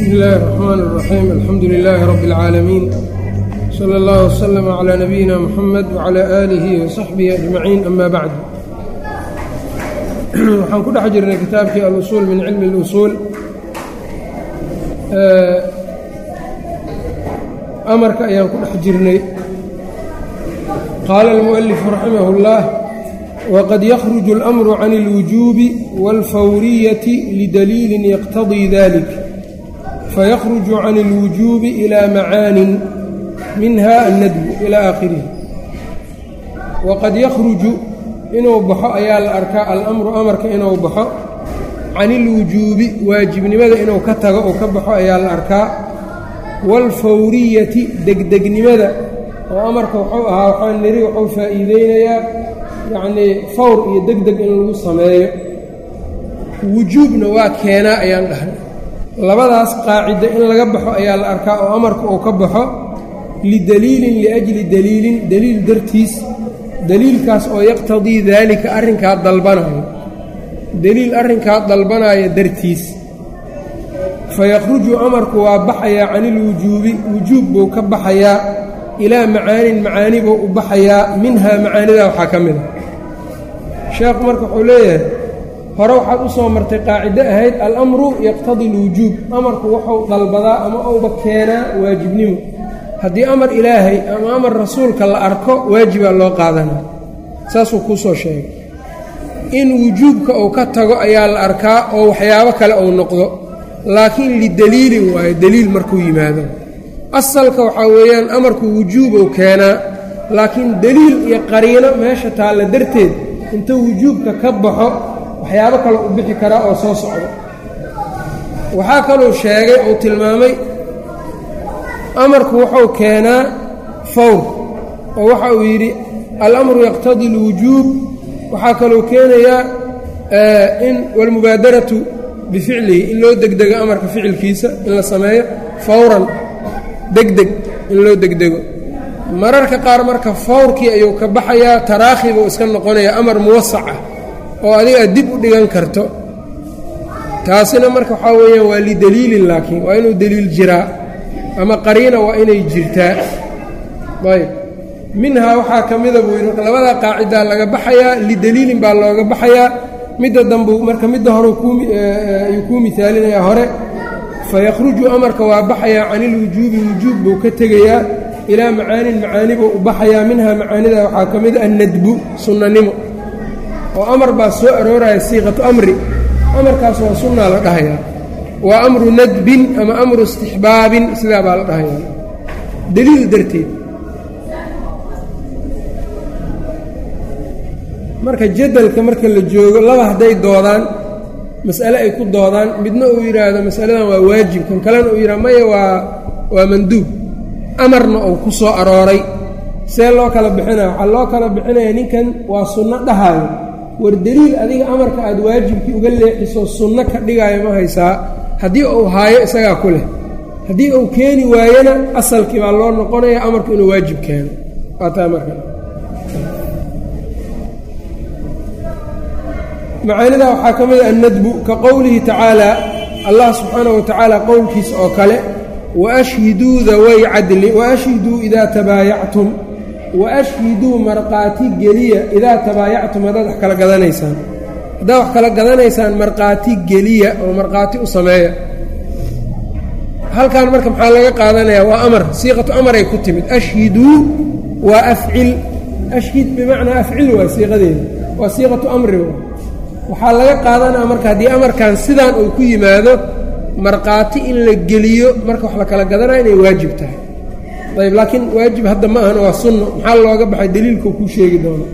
bsmi illaahi الرxmaan الraxiim alxamdu lilaahi rabi اlcaalamiin slى اllah wslm clى nabiyina mxamed wclى aalihi wsaxbihi ajmaciin ama bacd waxaan ku dhex jirnay kitaabkii alusuul min cilmi اlusuul amarka ayaan ku dhex jirnay qaala اlmuؤalifu raximah اllah wqad ykhruju اlأmru can اlwujuubi wاlfawriyati lidaliili yaqtadii dalik faykruju can اlwujuubi ilaa macaanin minha annadbu ilaa aakhirihi waqad yakhruju inuu baxo ayaa la arkaa alamru amarka inuu baxo can ilwujuubi waajibnimada inuu ka tago oo ka baxo ayaa la arkaa waalfawriyati degdegnimada oo amarka wuxuu ahaa waxaa niri wuxuu faa'iideynayaa yacnii fawr iyo degdeg in lagu sameeyo wujuubna waa keenaa ayaan dhahnay labadaas qaacida in laga baxo ayaa la arkaa oo amarka uu ka baxo lidaliilin liajli daliilin daliil dartiis daliilkaas oo yaqtadii daalika arrinkaa dalbanayo deliil arrinkaa dalbanaya dartiis. Fayakhruju amarku waa baxayaa can ilwujuubi wujuub buu ka baxayaa ilaa macaanin macaani buu u baxayaa minhaa macaanidaa waxaa ka mida sheekhu marka wuxuu leeyahay hore waxaad u soo martay qaacido ahayd alamru yaqtadii alwujuub. Amarku wuxuu dalbadaa ama ouba keenaa waajibnimo. Haddii amar ilaahay ama amar rasuulka la arko waajibaa loo qaadanaa. Saasuu kuu soo sheegay. In wujuubka uu ka tago ayaa la arkaa oo waxyaabo kale uu noqdo. Laakiin lidaliilin waayo deliil markuu yimaado. Asalka waxaa weeyaan amarku wujuubuu keenaa laakiin deliil iyo qariino meesha taalla darteed inta wujuubka ka baxo waxyaabo kale u bixi karaa oo soo socdo waxaa kaluu sheegay uu tilmaamay amarku wuxuu keenaa fawr oo waxa uu yidhi alamru yaqtadii اlwujuub waxaa kaluu keenayaa in walmubaadaratu bificlihi in loo degdego amarka ficilkiisa in la sameeyo fawran degdeg in loo degdego. Mararka qaar marka fawrkii ayuu ka baxayaa taraakhi buu iska noqonayaa amar muwasac ah oo adiga dib u dhigan karto. Taasina marka waxaa weeyaan waa lidaliilin laakiin waa inuu deliil jiraa ama qariina waa inay jirtaa. Ayb minhaa waxaa ka mida buu yidhi labadaa qaacidaa laga baxayaa lidaliilin baa looga baxayaa. Midda dambu marka midda hore ayuu kuu misaalinayaa hore fayakhruju amarka waa baxayaa can ilwujuubi wujuub buu ka tegayaa. Ilaa macaanin macaani buu u baxayaa. Minhaa macaanida waxaa ka mida annadbu sunnanimo oo amar baa soo arooraya siiqatu amri. Amarkaas waa sunnaa la dhahayaa. Waa amru nadbin ama amru istixbaabin sidaa baa la dhahayaa. Deliil darteed. Marka jadalka marka la joogo laba hadday doodaan mas'ale ay ku doodaan midna uu yidhaahdo masaladan waa waajib kan kalena uu yidhahdo maya waa waa manduub. Amarna uu ku soo arooray. See loo kala bixinaya waxaa loo kala bixinaya ninkan waa sunno dhahaayo war deliil adiga amarka aad waajibkii uga leexiso sunno ka dhigaayo ma haysaa? Haddii uu haayo isagaa ku leh. Haddii uu keeni waayona asalkii baa loo noqonaya amarku inuu waajib keeno. Waa taa marka macaanida waxaa ka mida annadbu ka qowlihi tacaalaa allah subxaanahu wa tacaala qowlkiisa oo kale waashhiduu daway cadli waashhiduu idaa tabaayactum waashhiduu markhaati geliya idaa tabaayactum haddaad wax kala gadanaysaan haddaad wax kala gadanaysaan markhaati geliya oo markhaati u sameeya halkan marka maxaa laga qaadanayaa waa amar siiqatu amaray ku timid ashhiduu waa afcil ashhid bimacnaa afcil waa siiqadeeda waa siiqatu amri waxaa laga qaadanaya marka haddii amarkan sidaan uu ku yimaado markhaati in la geliyo marka wax la kala gadanaya inay waajib tahay ayb laakiin waajib hadda ma ahan waa sunno maxaa looga baxay? Deliilkau kuu sheegi doono.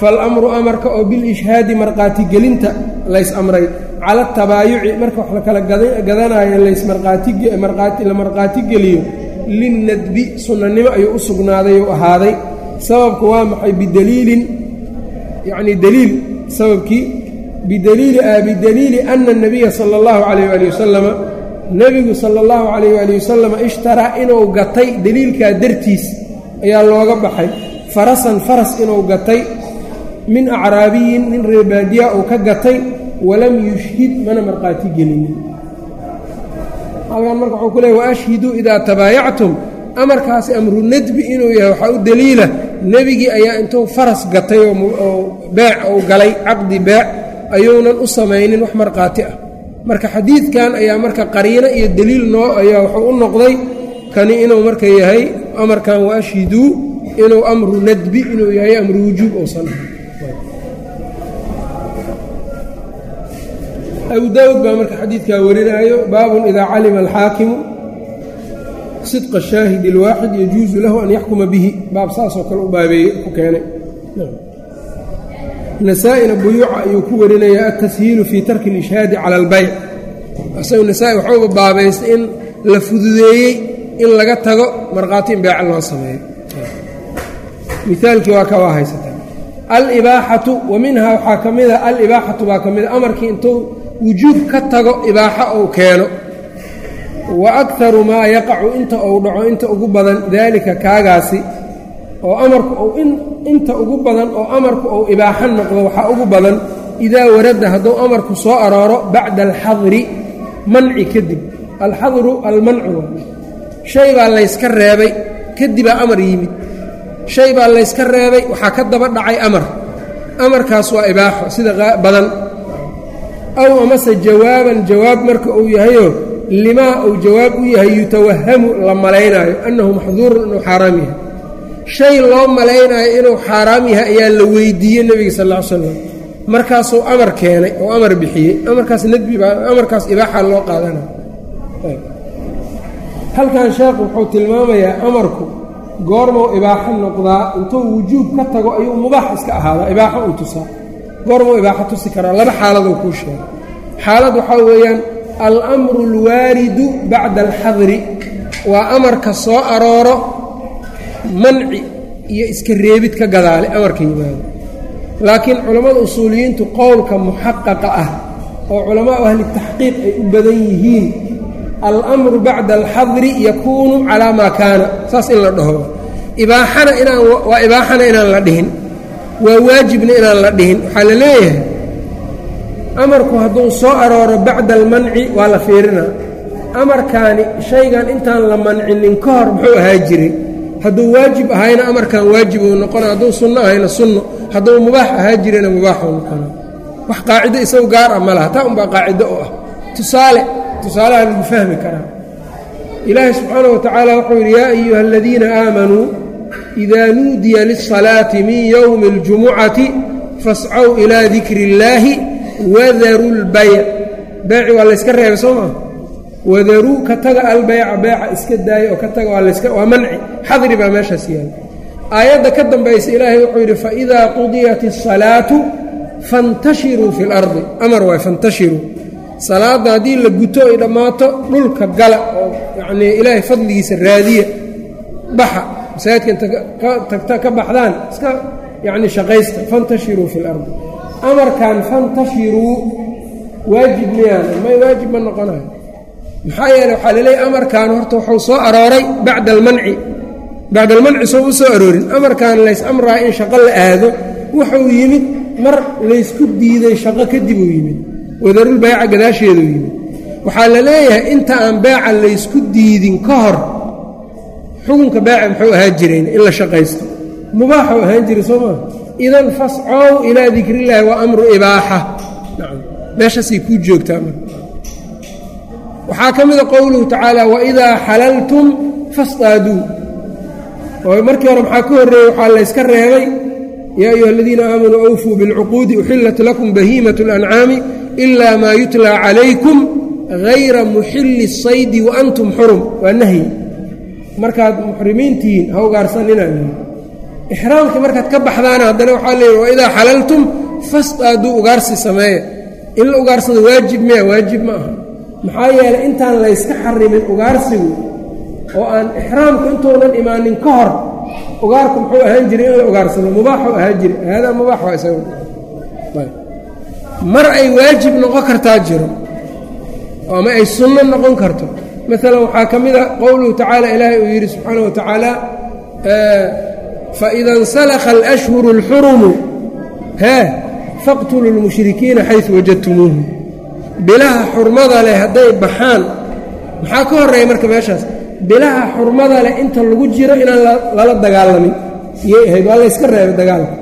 Faalamru amarka oo bilishhaadi markaatigelinta lays amray cala atabaayuci marka wax lakala gadanaayo laysmarqaatila marqaati geliyo. Linnadbi sunnanimo ayuu u sugnaaday u ahaaday. Sababku waa maxay? Bidaliilin yacnii daliil. Sababkii bidaliili ah, bidaliili ana anabiya sala allahu calayh waali wasalama nebigu sala اllahu calayh ali wasalama ishtaraa inuu gatay deliilkaa dartiis ayaa looga baxay. Farasan faras inuu gatay. Min acraabiyin nin reebaadiya uu ka gatay. Walam yushhid mana markhaati gelinin. Halkan marka wuxuu ku leey waashhiduu idaa tabaayactum amarkaasi amru nadbi inuu yahay waxaa u deliila nebigii ayaa intuu faras gatay oo beec ou galay caqdi beec ayuunan u samaynin wax markhaati ah marka xadiidkan ayaa marka qariino iyo deliil noo ayaa wuxuu u noqday kani inuu marka yahay amarkan waashhiduu inuu amru nadbi inuu yahay amru wujuub uusan abu daawud baa marka xadiidkaa warinaayo baabun idaa calima alxaakimu sidqa shaahidi اlwaaxid yajuusu lahu an yaxkuma bihi. Baab saasoo kale u baabeeye ku keenay nasaa-ina buyuuca ayuu ku warinayaa altashiilu fii tarki اlishhaadi cala اlbayc isagu nasaa-i waxuuba baabaystay in la fududeeyey in laga tago markhaati in beeca loo sameeyo miaalkii waa ka waa haysataa alibaaxatu wa minhaa waxaa ka mida alibaaxatu baa ka mida amarkii intuu wujuub ka tago ibaaxo ou keeno. Wa akaru maa yaqacu inta uu dhaco inta ugu badan daalika kaagaasi oo amarku ou inta ugu badan oo amarku ou ibaaxo noqdo waxaa ugu badan idaa warada hadduu amarku soo arooro bacda alxadri manci kadib. Alxadru almancu shay baa layska reebay kadibaa amar yimid. Shay baa layska reebay waxaa ka daba dhacay amar. Amarkaas waa ibaaxo sida badan. Aw amase jawaaban jawaab marka uu yahayoo limaa uu jawaab u yahay yutawahamu la malaynaayo annahu maxduurun inuu xaaraam yahay shay loo malaynaayo inuu xaaraam yahay ayaa la weydiiyey nebiga sal ll slam markaasuu amar keenay oo amar bixiyey. Amarkaas amarkaas ibaaxa loo qaadanayo halkan sheekhu wuxuu tilmaamayaa amarku goormuu ibaaxo noqdaa intuu wujuub ka tago ayuu mubaax iska ahaadaa ibaaxo uu tusaa. Goormuu ibaaxo tusi karaa laba xaaladuu kuu sheegay. Xaalad waxaa weeyaan almru alwaaridu bacda alxadri. Waa amarka soo arooro manci iyo iska reebid ka gadaale amarka yimaado laakiin culammada usuuliyiintu qowlka muxaqaqa ah oo culamaau ahli taxqiiq ay u badan yihiin almru bacda alxadri yakuunu calaa maa kaana. Saas in la dhaho. Ibaaxana inaan waa ibaaxana inaan la dhihin. Waa waajibna inaan la dhihin. Waxaa la leeyahay amarku hadduu soo arooro bacda almanci waa la fiirinaa. Amarkaani shaygan intaan la mancinin ka hor muxuu ahaa jiray hadduu waajib ahayna amarkan waajib uu noqona hadduu sunno ahayna sunno hadduu mubaax ahaa jirayna mubaaxuu noqona wax qaacido isagu gaar ah ma laha taa unbaa qaacido u ah. Tusaale tusaalaha lagu fahmi karaa ilaahay subxaana wa tacaala wuxuu yidhi yaa ayuha aladiina aamanuu idaa nuudiya lisalaati min yowmi اljumucati fascow ilaa dikri اllaahi wadaru lbayc beeci waa layska reebay soo maa wadaruu ka taga albayca beeca iska daaya oo ka taga waa manci. Xadri baa meeshaas yaal. Aayadda ka dambaysa ilaahay wuxuu yidhi faidaa qudiyat isalaatu fantashiruu fi lardi amar waay fantashiruu salaadda haddii la guto ay dhammaato dhulka gala oo yacnii ilaahay fadligiisa raadiya baxa. Masaajidkan tagta ka baxdaan iska yacni shaqaysta. Fantashiruu fi lardi amarkan fantashiruu waajib miyaan? May waajib ma noqonayo maxaa yeele waxaa laleeyahy amarkan horta wuxuu soo arooray bacda almanci bacda almanci soo u soo aroorin. Amarkan lays amraa in shaqo la aado wuxuu yimid mar laysku diiday shaqo kadib uu yimid. Wadarul bayca gadaasheeduu yimid. Waxaa la leeyahay inta aan beeca laysku diidin ka hor xukunka beeca muxuu ahaan jirayn in la shaqaysto. Mubaaxuu ahaan jiray soo maa idan fascow ilaa dikrillaahi waa amru ibaaxa. Meeshaasay kuu joogtaa mar waxaa ka mida qowluhu tacaala waidaa xalaltum fastaaduu oo markii hore maxaa ka horreeyey? Waxaa layska reebay yaa ayuha aladiina aamanuu awfuu bilcuquudi uxillat lakum bahiimat اlancaami ila maa yutla calaykum hayra muxili saydi waantum xurum. Waa nahyi markaad muxrimiintihiin ha ugaarsanina ixraamkii markaad ka baxdaana haddana waxaa leeyihi waidaa xalaltum fastaaduu ugaarsi sameeya in la ugaarsada waajib miya waajib ma aha maxaa yeelay intaan layska xarimin ugaarsigu oo aan ixraamku intuunan imaanin ka hor ugaarku muxuu ahaan jiray in la ugaarsado mubaaxuu ahaan jiray. Haadaa mubaax waa isaga. Mar ay waajib noqon kartaa jiro ama ay sunno noqon karto. Maalan waxaa ka mida qowluhu tacaala ilaahay uu yidhi subxaana wa tacaala faida insalakha alashhuru اlxurumu hee faqtuluu اlmushrikiina xaysu wajadtumuuhum bilaha xurmada leh hadday baxaan. Maxaa ka horreeya marka meeshaas? Bilaha xurmada leh inta lagu jiro inaan lala dagaalamin. Iyay ahayd waa layska reebay dagaalka.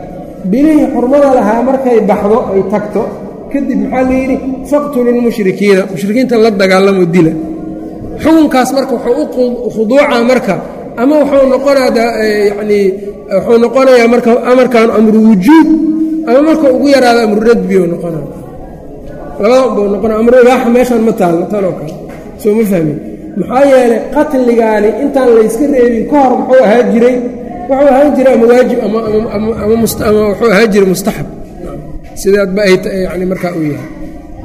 Bilihii xurmada lahaa markay baxdo ay tagto kadib maxaa la yidhi? Faqtulu lmushrikiina mushrikiinta la dagaalamo dila. Xukunkaas marka wuxuu u khuduucaa marka ama wuxuu noqonaa yanii wuxuu noqonayaa marka amarkan amru wujuub ama marka ugu yaraado amru radbiu noqonaa labada buu noqona amru meeshaan ma taallo tanoo kale. Soo ma fahmin. Maxaa yeelay qatligaani intaan layska reebin ka hor muxuu ahaa jiray? Wuxuu ahaan jiray ama waajib ama wuxuu ahaan jiray mustaxab. Sidaadba ay yani markaa u yahay.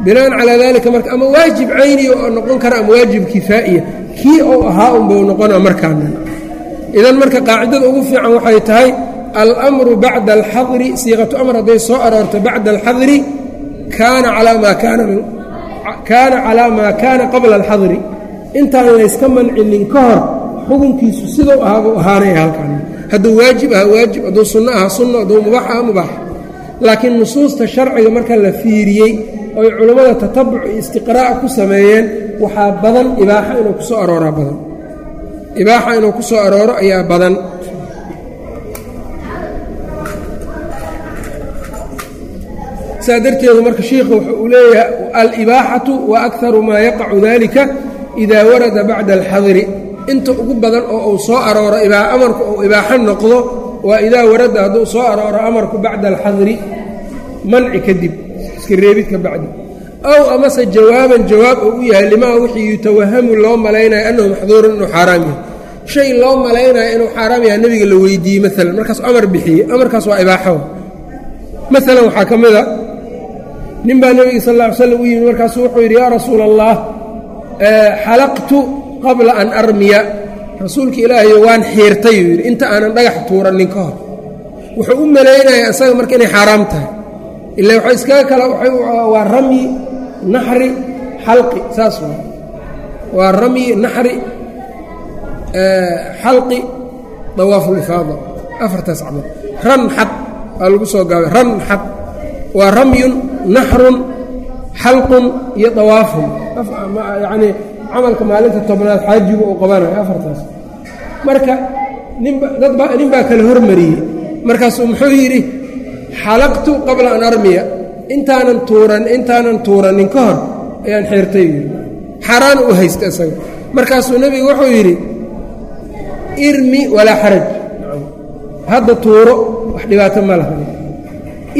Binaan calaa dalika marka ama waajib cayniya oo noqon kara ama waajib kifaa'iya. Kii ou ahaa unbuu noqona markaana idan marka qaacidada ugu fiican waxay tahay almru bacda alxadri. Siiqatu amr hadday soo aroorto bacda alxadri kaana calaa maa kaana qabla alxadri. Intaan layska mancinin ka hor xukunkiisu siduu ahaa buu ahaanaya halkan. Hadduu waajib ahaa waajib. Hadduu sunno ahaa sunno. Hadduu mubaax aha mubaax. Laakiin nusuusta sharciga marka la fiiriyey oy culammada tatabuc iyo istiqraa'a ku sameeyeen waxaa badan ibaaxa inuu ku soo arooraa badan. Ibaaxa inuu ku soo arooro ayaa badan saa darteedu marka shiikhu wuxuu uu leeyahay alibaaxatu wa akaru maa yaqacu dalika idaa warada bacda alxadri. Inta ugu badan oo uu soo arooro amarku uu ibaaxo noqdo waa idaa warada hadduu soo arooro amarku bacda alxadri manci kadib iska reebid ka bacdi. Ow amase jawaaban jawaab uu u yahay limaa wixii yutawahamu loo malaynayo annahu maxduurun inuu xaaraam yahay. Shay loo malaynayo inuu xaaraam yahay nebiga la weydiiyey maalan markaas amar bixiyey amarkaas waa ibaaxo maalan waxaa ka mid a nin baa nebiga sal alla ly slam u yimid markaasu wuxuu yidhi yaa rasuula allah xalaqtu qabla an armiya. Rasuulka ilaahayo waan xiirtay uu yidhi inta aanan dhagax tuuranin ka hor. Wuxuu u malaynaya isaga marka inay xaaraam tahay. Ila waxa iskaga kala waa ramyi naxri xalqi saas waa waa ramyi naxri xalqi dawaafulifaada afartaas camal ran xad waa lagu soo gaabay. Ran xad waa ramyun naxrun xalqun iyo dawaafun. Yacnii camalka maalinta tobnaad xaajigu uu qabanayo afartaas marka ninba dadba nin baa kala hormariyey. Markaasuu muxuu yidhi xalaqtu qabla an armiya. Intaanan tuuran intaanan tuuranin ka hor ayaan xeertay yidhi xaaraan u haysta isaga markaasuu nebigu wuxuu yidhi irmi walaa xaraj. Hadda tuuro wax dhibaato ma laha.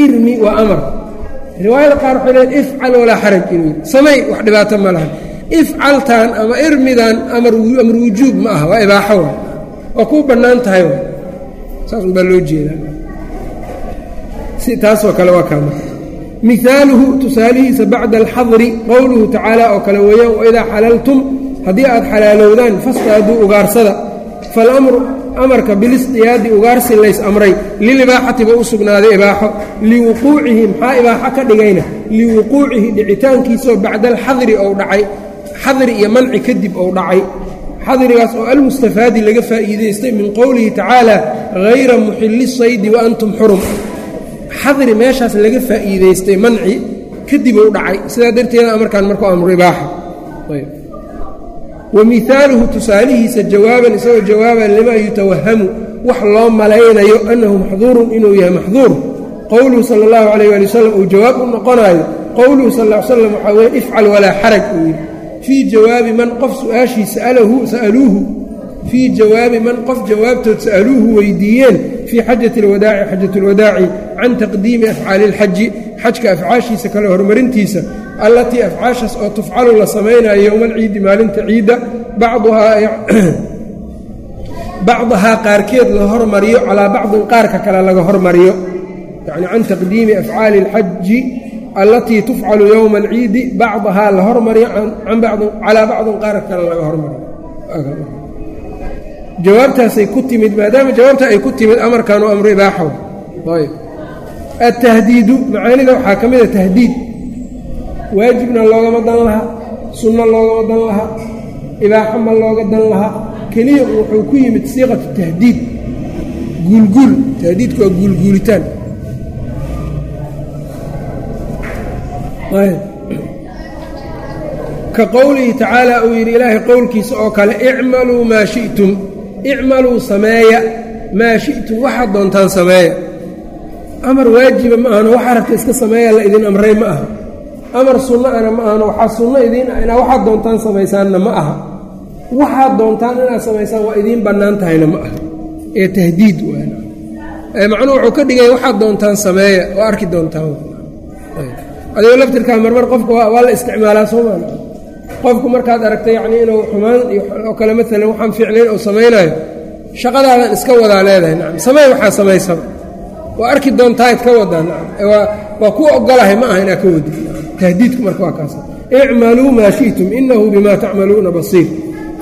Irmi waa amar riwaayada qaar waxay leeyn ifcal walaa xaraj inuu yidhi. Samay wax dhibaato ma laha. Ifcaltan ama irmidan amar wujuub ma aha waa ibaaxo wa waa kuu bannaan tahay saas un baa loo jeedaa. Taasoo kale waa kaama mihaaluhu tusaalihiisa bacda alxadri qowluhu tacaala oo kale weeyaan waidaa xalaltum haddii aad xalaalowdaan fastaaduu ugaarsada. Falamru amarka bilisdiyaadi ugaarsi lays amray lilibaaxati ba u sugnaaday ibaaxo liwuquucihi maxaa ibaaxo ka dhigayna liwuquucihi dhicitaankiisoo bacda alxadri ou dhacay xadri iyo manci kadib ou dhacay. Xadrigaas oo almustafaadi laga faa'iidaystay min qowlihi tacaala hayra muxili saydi wa antum xurum. Xadri meeshaas laga faa'iidaystay manci kadib uu dhacay. Sidaa darteeda amarkaan markuu amru ibaaxa wa mihaaluhu tusaalihiisa jawaaban isagoo jawaaban limaa yutawahamu wax loo malaynayo annahu maxduurun inuu yahay maxduur. Qowluhu sala allahu calayh waali wasalam uu jawaab u noqonaayo. Qowluhu sal ly slam waxaa weeye ifcal walaa xaraj uu yidhi. Fii jawaabi man qof su'aashii sa'aluuhu fii jawaabi man qof jawaabtood sa'aluuhu weydiiyeen fii xajati alwadaaci xajat alwadaaci can taqdiimi afcaali ilxaji xajka afcaashiisa kale horumarintiisa allatii afcaashaas oo tufcalu la samaynayo yowma alciidi maalinta ciidda bacdahaa qaarkeed la hormariyo calaa bacdin qaarka kale laga hormariyo. Yacni can taqdiimi afcaali alxaji allatii tufcalu yowma alciidi bacdahaa la hormariyo calaa bacdin qaarka kale laga hormariyo jawaabtaasay ku timid maadaama jawaabta ay ku timid amarkan u amru ibaaxaw ayb. Altahdiidu macaanida waxaa ka mida tahdiid. Waajibna loogama dan laha sunno loogama dan laha ibaaxo ma looga dan laha. Keliya wuxuu ku yimid siiqatu tahdiid guulguul tahdiidku waa guulguulitaan ka qowlihi tacaala uu yidhi ilaahay qowlkiisa oo kale icmaluu maa shi'tum icmaluu sameeya maa shi'tum waxaad doontaan sameeya. Amar waajiba ma ahano waxaa rabta iska sameeya la idin amray ma aha. Amar sunno ana ma ahano waxaa sunno idiin ah waxaad doontaan samaysaanna ma aha. Waxaad doontaan inaad samaysaan waa idiin bannaan tahayna ma aha. Ee tahdiid waana. Macnuhu wuxuu ka dhigaya waxaad doontaan sameeya oo arki doontaan. Adigoo laftirkaa marmar qofka waa la isticmaalaa soomaal qofku markaad aragta yacnii inuu xumaan oo kale maalan waxaan fiicnayn oo samaynayo shaqadaadan iska wadaa leedahay nacam samey waxaa samaysaba. Waa arki doontaad ka wadaa nacam waa ku ogolahay ma aha inaa ka wadid tahdiidku marka waa kaas. Icmaluu maa shi'tum inahu bimaa tacmaluuna basiir.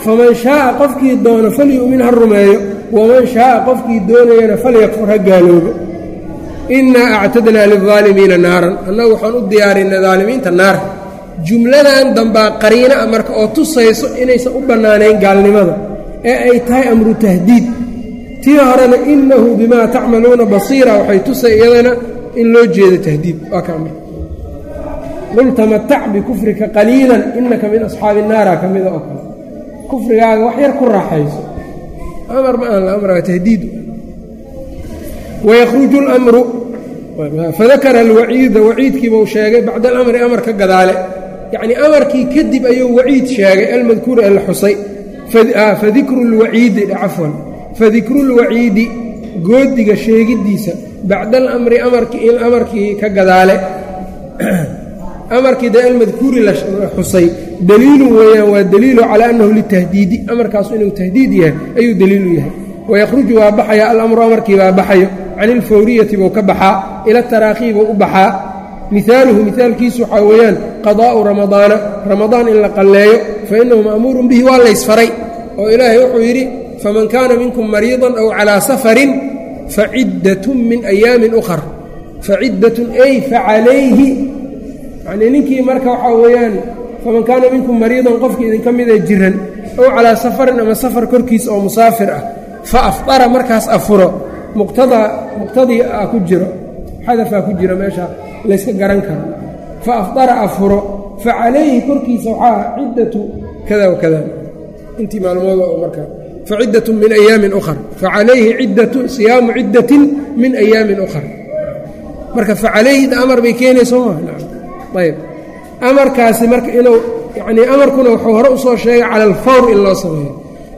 Faman shaaa qofkii doono falyu'min ha rumeeyo waman shaaa qofkii doonayana falyakfur ha gaaloobo innaa actadnaa lilaalimiina naaran. Annagu waxaan u diyaarinay daalimiinta naar jumladan dambaa qariina a marka oo tusayso inaysan u bannaanayn gaalnimada ee ay tahay amru tahdiid. Tii horena innahu bimaa tacmaluuna basiira waxay tusay iyadana in loo jeedo tahdiid. Waa kaa marka qul tamatac bikufrika qaliilan innaka min asxaabi naara ka mida oo kale. Kufrigaaga wax yar ku raaxayso. Amar ma aan la amraa tahdiid wayakhruju اlamru fadakara alwaciida waciidkiibau sheegay bacda alamri amar ka gadaale yacnii amarkii kadib ayuu waciid sheegay almadkuur ee la xusay fadikru اlwaciidi cafwan fadikru اlwaciidi goodiga sheegiddiisa bacda alamri amarkii ka gadaale. Amarkii dee almadkuuri la xusay. Daliilun weeyaan waa daliilu calaa annahu litahdiidi amarkaasu inuu tahdiid yahay ayuu daliilu yahay. Wayakhruju waa baxaya alamru amarkii baa baxayo. Can ilfawriyati buu ka baxaa ila taraakii buu u baxaa mihaaluhu mihaalkiisu waxaa weeyaan qadaa'u ramadaana ramadaan in la qalleeyo fa innahu ma'muurun bihi waa laysfaray oo ilaahay wuxuu yidhi faman kaana minkum mariidan aw calaa safarin faciddatun min ayaamin ukhar. Faciddatun ay facalayhi yacnii ninkii marka waxaa weeyaan faman kaana minkum mariidan qofkii idinka mida jiran ow calaa safarin ama safar korkiisa oo musaafir ah fa afdara markaas afuro muqtadii a ku jiro xadafaa ku jira meesha layska garan karo. Fa afdara afuro fa calayhi korkiisa waxaa ciddatu kada wa kada. Intii maalmooda oo markaa faciddat min ayaamin ukhar. Facalayhi ciddatu siyaamu ciddatin min ayaamin ukhar. Marka facalayhida amar bay keenayso maa ayb amarkaasi marka inuu yanii amarkuna wuxuu hore u soo sheegay cala alfawr in loo sameeyo.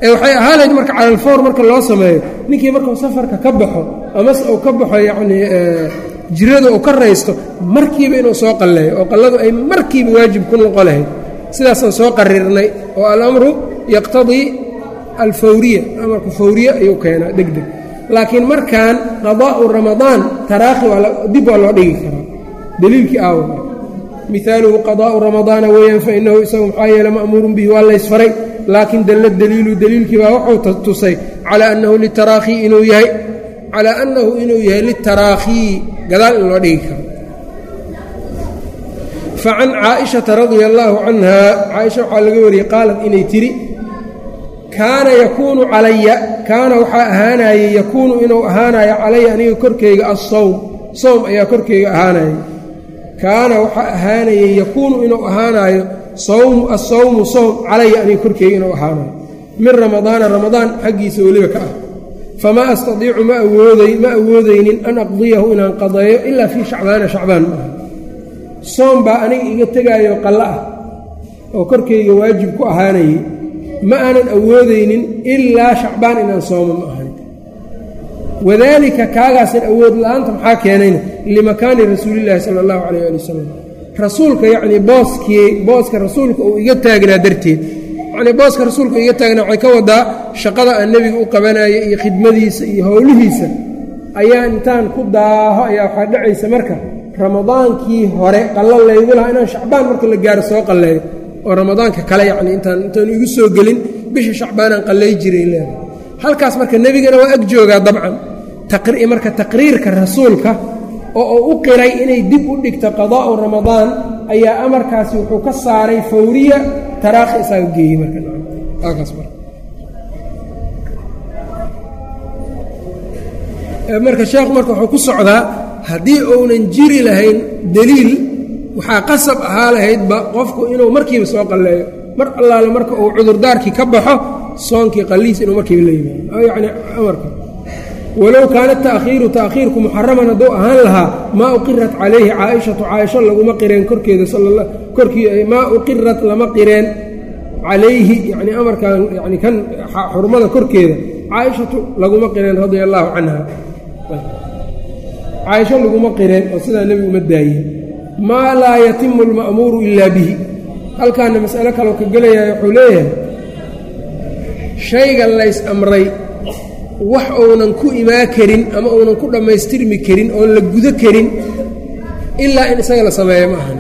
Ee waxay ahaanayd marka cala alfawr marka loo sameeyo ninkii markuu safarka ka baxo amase uu ka baxo yacnii jirada uu ka raysto markiiba inuu soo qalleeyo oo qalladu ay markiiba waajib ku noqo lahayd. Sidaasaan soo qarirnay oo alamru yaqtadii alfawriya amarku fawriye ayuu keenaa deg deg laakiin markan qadaa'u ramadaan taraakhi dib waa loo dhigi karaa. Daliilkii aawa mihaaluhu qadaa'u ramadaana weeyaan fa innahu isagu maxaa yeele ma'muurun bihi waa laysfaray laakiin dalla daliilu daliilkii baa wuxuu tusay calaa annahu litaraakii inuu yahay calaa annahu inuu yahay litaraakii gadaal in loo dhigi karo. Fa can caaishata radia allaahu canha caaisha waxaa laga wariyey qaalat inay tidhi kaana yakuunu calaya kaana waxaa ahaanayey yakuunu inuu ahaanayo calaya aniga korkayga assawm sowm ayaa korkayga ahaanaya kaana waxaa ahaanayey yakuunu inuu ahaanaayo sawmu assawmu sowm calaya aniga korkeyga inuu ahaanayo. Min ramadaana ramadaan xaggiisa weliba ka ah famaa astadiicu ma awooday ma awoodaynin an aqdiyahu inaan qadeeyo ilaa fii shacbaana shacbaan ma aha soom baa aniga iga tegaayo qallo ah oo korkayga waajib ku ahaanayey ma aanan awoodaynin ilaa shacbaan inaan soomo ma ahan wadaalika kaagaasan awood la'aanta maxaa keenayna limakaani rasuulillaahi sala allahu calayh ali wasalam rasuulka yacnii booskii booska rasuulka uu iga taagnaa darteed yacnii booska rasuulka iga taagnaa waxay ka wadaa shaqada aan nebiga u qabanayo iyo khidmadiisa iyo howlihiisa. Ayaa intaan ku daaho ayaa waxaa dhacaysa marka ramadaankii hore qallo laygu lahaa inaan shacbaan marka la gaaro soo qalleeyo oo ramadaanka kale yacnii intaan intaanu igu soo gelin bisha shacbaanaan qallay jiray leedahay halkaas marka nebigana waa ag joogaa dabcan. Marka taqriirka rasuulka oo uu u qiray inay dib u dhigto qadaa'u ramadaan ayaa amarkaasi wuxuu ka saaray fawriya taraakhi isaga geeyey marka. Marka. Sheekhu marka wuxuu ku socdaa haddii uunan jiri lahayn deliil waxaa qasab ahaa lahaydba qofku inuu markiiba soo qalleeyo mar allaale marka uu cudurdaarkii ka baxo soonkii qallihiis inuu markiiba la yimaado yacni amarka walow kaana ta'khiiru ta'khiirku muxaraman hadduu ahaan lahaa maa uqirat calayhi caaishatu caaisho laguma qireen korkeeda korkii maa uqirat lama qireen calayhi yacni amarkan yani kan xurmada korkeeda caaishatu laguma qireen radia allaahu canha. Caaisho laguma qireen oo sidaa nebigu uma daayeen maa laa yatimu alma'muuru ilaa bihi. Halkaana mas'alo kaloo ka gelayahay wuxuu leeyahay shayga lays amray wax uunan ku imaa karin ama uunan ku dhammaystirmi karin oon la gudo karin ilaa in isaga la sameeyo ma ahan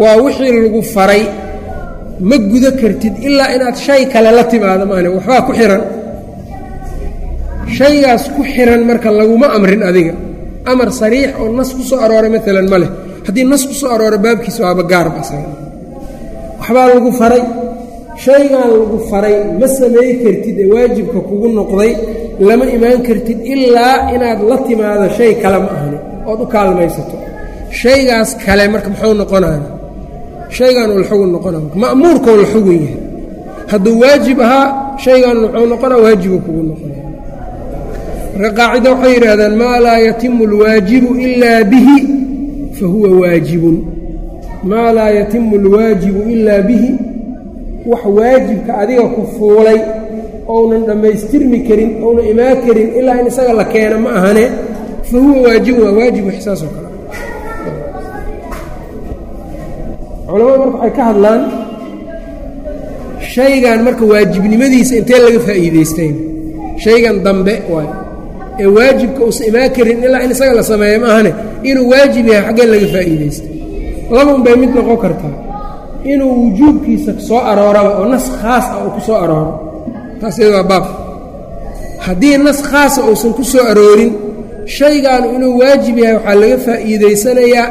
waa wixii lagu faray ma gudo kartid ilaa inaad shay kale la timaado maahane waxbaa ku xihan shaygaas ku xihan marka laguma amrin adiga. Amar sariix oo nas ku soo arooray maalan ma leh. Haddii nas ku soo aroora baabkiisa waaba gaarba waxbaa lagu faray. Shaygaan lagu faray ma samay kartid ee waajibka kugu noqday lama imaan kartid ilaa inaad la timaado shay kale ma ahani ood u kaalmaysato. Shaygaas kale marka muxuu noqonaya shaygaan uu la xugun noqonaya ma'muurkau la xugun yahay. Hadduu waajib ahaa shaygaan muxuu noqonaa? Waajibu kugu noqonaya marka qaacida waxay yidhaahdaan maa laa yatimu alwaajibu ilaa bihi fa huwa waajibun. Maa laa yatimu alwaajibu ilaa bihi wax waajibka adiga ku fuulay ounan dhammaystirmi karin ounan imaan karin ilaa in isaga la keeno ma ahane fa huwa waajibun waa waajib waxsaasoo kale. Culamadu marka waxay ka hadlaan shaygan marka waajibnimadiisa intee laga faa'iidaystay? Shaygan dambe waay ee waajibka uusan imaan karin ilaa in isaga la sameeyo ma ahane inuu waajib yahay xaggee laga faa'iidaystay. Labun bay mid noqon kartaa. Inuu wujuubkiisa soo arooraba oo nas khaas ah uu ku soo arooro taas iyada waa baab haddii nas khaasa uusan ku soo aroorin shaygaanu inuu waajib yahay waxaa laga faa'iidaysanayaa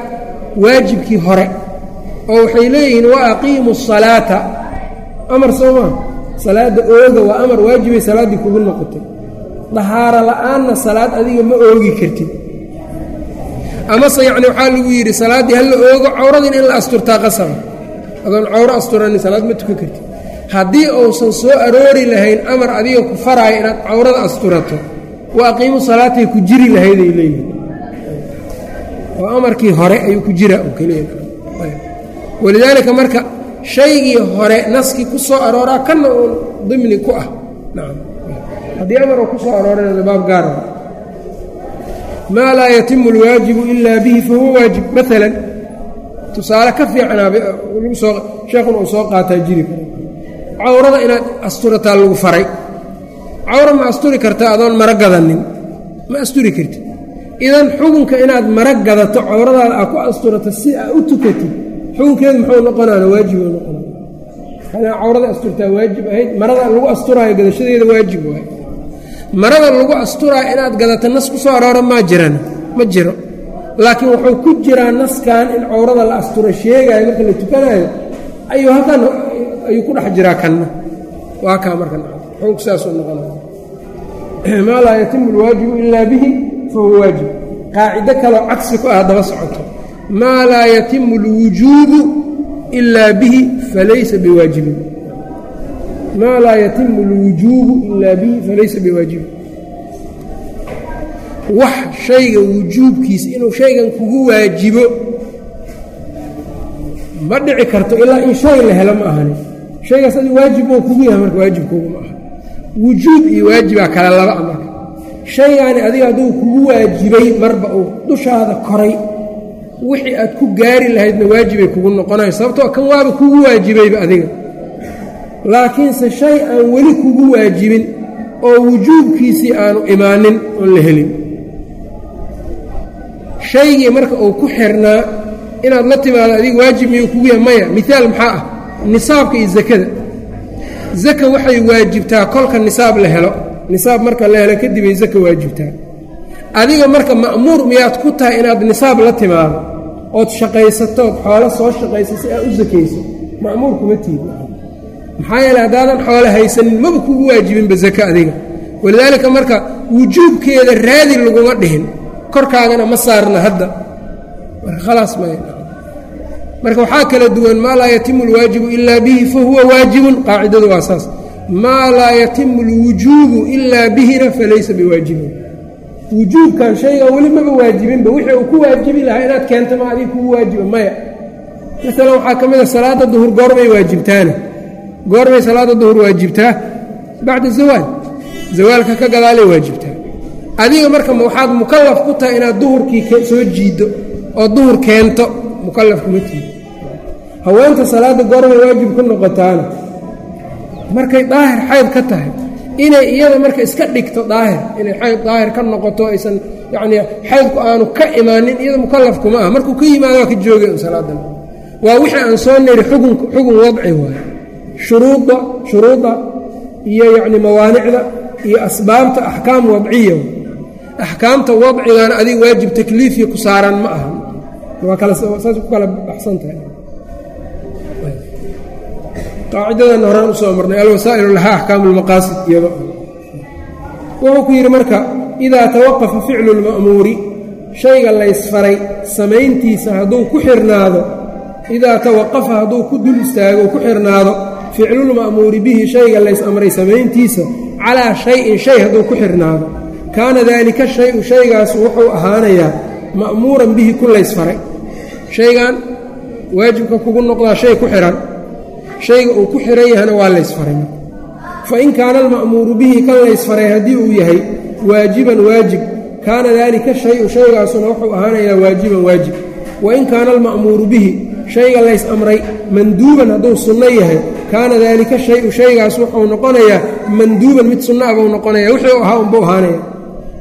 waajibkii hore oo waxay leeyihiin wa aqiimu asalaata amar soo maa salaadda ooga waa amar waajibay salaaddii kugu noqotay. Dahaaro la'aanna salaad adiga ma oogi kartid. Amase yacni waxaa lagu yidhi salaaddii hala oogo cawradiina in la asturtaa qasaba adoon cawro asturanin salaad ma tukan kartid haddii uusan soo aroori lahayn amar adiga ku faraayo inaad cawrada asturato wa aqiimu salaatay ku jiri lahayday leeyihiin oo amarkii hore ayuu ku jira oo keliya walidaalika marka shaygii hore naskii ku soo arooraa kanna uun dimni ku ah. Nacam haddii amar uu ku soo aroorana baab gaara maa laa yatimu alwaajibu ilaa bihi fahuwa waajib. Maalan tusaale ka fiicanaaba lagu soo sheekhuna uu soo qaataa jiri. kara cawrada inaad asturataa lagu faray. Cawra ma asturi kartaa adoon maro gadanin? Ma asturi kartid. Idan xukunka inaad maro gadato cawradaada aa ku asturato si aa u tukatid xukunkeedu muxuu noqonaana waajibuu noqonaa anaa cawrada asturtaa waajib ahayd? Marada lagu asturaayo gadashadeeda waajib waay marada lagu asturaayo inaad gadato nas ku soo aroora maa jiran ma jiro. Laakiin wuxuu ku jiraa naskan in cawrada la astura sheegaayo marka la tukanayo ayuu halkan ayuu ku dhex jiraa kanna waa kaa marka xukunku saasuu noqonaya maa laa yatimu alwaajibu ilaa bihi fahuwa waajib. Qaacido kaloo cagsi ku ah daba socoto. Maa laa yatimu alwujuubu ilaa bihi falaysa biwaajibin. Maa laa yatimu alwujuubu ilaa bihi falaysa biwaajibin. Wax shayga wujuubkiisa inuu shaygan kugu waajibo ma dhici karto ilaa in shay la helo ma ahani shaygaas adi waajib moo kugu yahay marka waajibkuugu ma aha wujuub iyo waajibaa kale laba marka. Shaygaani adiga hadduu kugu waajibay marba uu dushaada koray wixii aad ku gaari lahaydna waajibay kugu noqonayo sababtoo kan waaba kugu waajibayba adiga. Laakiinse shay aan weli kugu waajibin oo wujuubkiisii aanu imaanin oon la helin. Shaygii marka uu ku xirnaa inaad la timaado adiga waajib miyuu kugu yahay maya. Miaal maxaa ah nisaabka iyo zakada. Zaka waxay waajibtaa kolka nisaab la helo. Nisaab marka la helo kadibay zaka waajibtaa. Adiga marka ma'muur miyaad ku tahay inaad nisaab la timaado ood shaqaysatood xoolo soo shaqaysa si aad u sakayso ma'muur kuma tiid maxaa yeele haddaadan xoolo haysanin maba kugu waajibinba zaka adiga. Walidaalika marka wujuubkeeda raadi laguma dhihin. Korkaagana ma saarna hadda. Marka khalaas may marka waxaa kala duwan maa laa yatimu اlwaajibu ilaa bihi fahuwa waajibun. Qaacidadu waa saas. Maa laa yatimu اlwujuubu ilaa bihina falaysa biwaajibin. Wujuubkan shaygan weli maba waajibinba wixii uu ku waajibi lahaa inaad keento ma adig kugu waajiba maya. Maalan waxaa ka mid a salaada duhur goormay waajibtaana goormay salaada duhur waajibtaa bacda zawaal. Zawaalka ka gadaalay waajibtaa. Adiga marka waxaad mukallaf ku tahay inaad duhurkii soo jiiddo oo duhur keento mukallaf kuma tiid haweenta salaadda goormay waajib ku noqotaana markay daahir xayd ka tahay inay iyada marka iska dhigto daahir inay xayd daahir ka noqoto aysan yacnii xaydku aanu ka imaanin iyada mukallafkuma ah markuu ka yimaado waa ka joogay un salaadan. Waa wixii aan soo niri xugun xugun wadci waaye. Shuruudda shuruudda iyo yacni mawaanicda iyo asbaabta axkaam wadciya axkaamta wadcigan adiga waajib takliifiya ku saaran ma aha. Waa kala ku kala baxsan tahay qaacidadan horaan u soo marnay alwasaa'ilu lahaa axkaamu lmaqaasid iyado. Wuxuu ku yidhi marka idaa tawaqafa ficlu lma'muuri shayga laysfaray samayntiisa hadduu ku xirnaado idaa tawaqafa hadduu ku dul istaago ku xirnaado ficlulma'muuri bihi shayga lays amray samayntiisa calaa shay-in shay hadduu ku xirnaado. Kaana daalika shay-u shaygaas wuxuu ahaanayaa ma'muuran bihi ku laysfaray shaygan waajibka kugu noqdaa shay ku xihan shayga uu ku xihan yahana waa laysfaray fa in kaana alma'muuru bihi kan laysfaray haddii uu yahay waajiban waajib kaana daalika shay-u shaygaasuna wuxuu ahaanayaa waajiban waajib. Wa in kaana alma'muuru bihi shayga lays amray manduuban hadduu sunno yahay kaana daalika shay-u shaygaas wuxuu noqonayaa manduuban mid sunno ah buu noqonaya wixii ahaa unbuu ahaanaya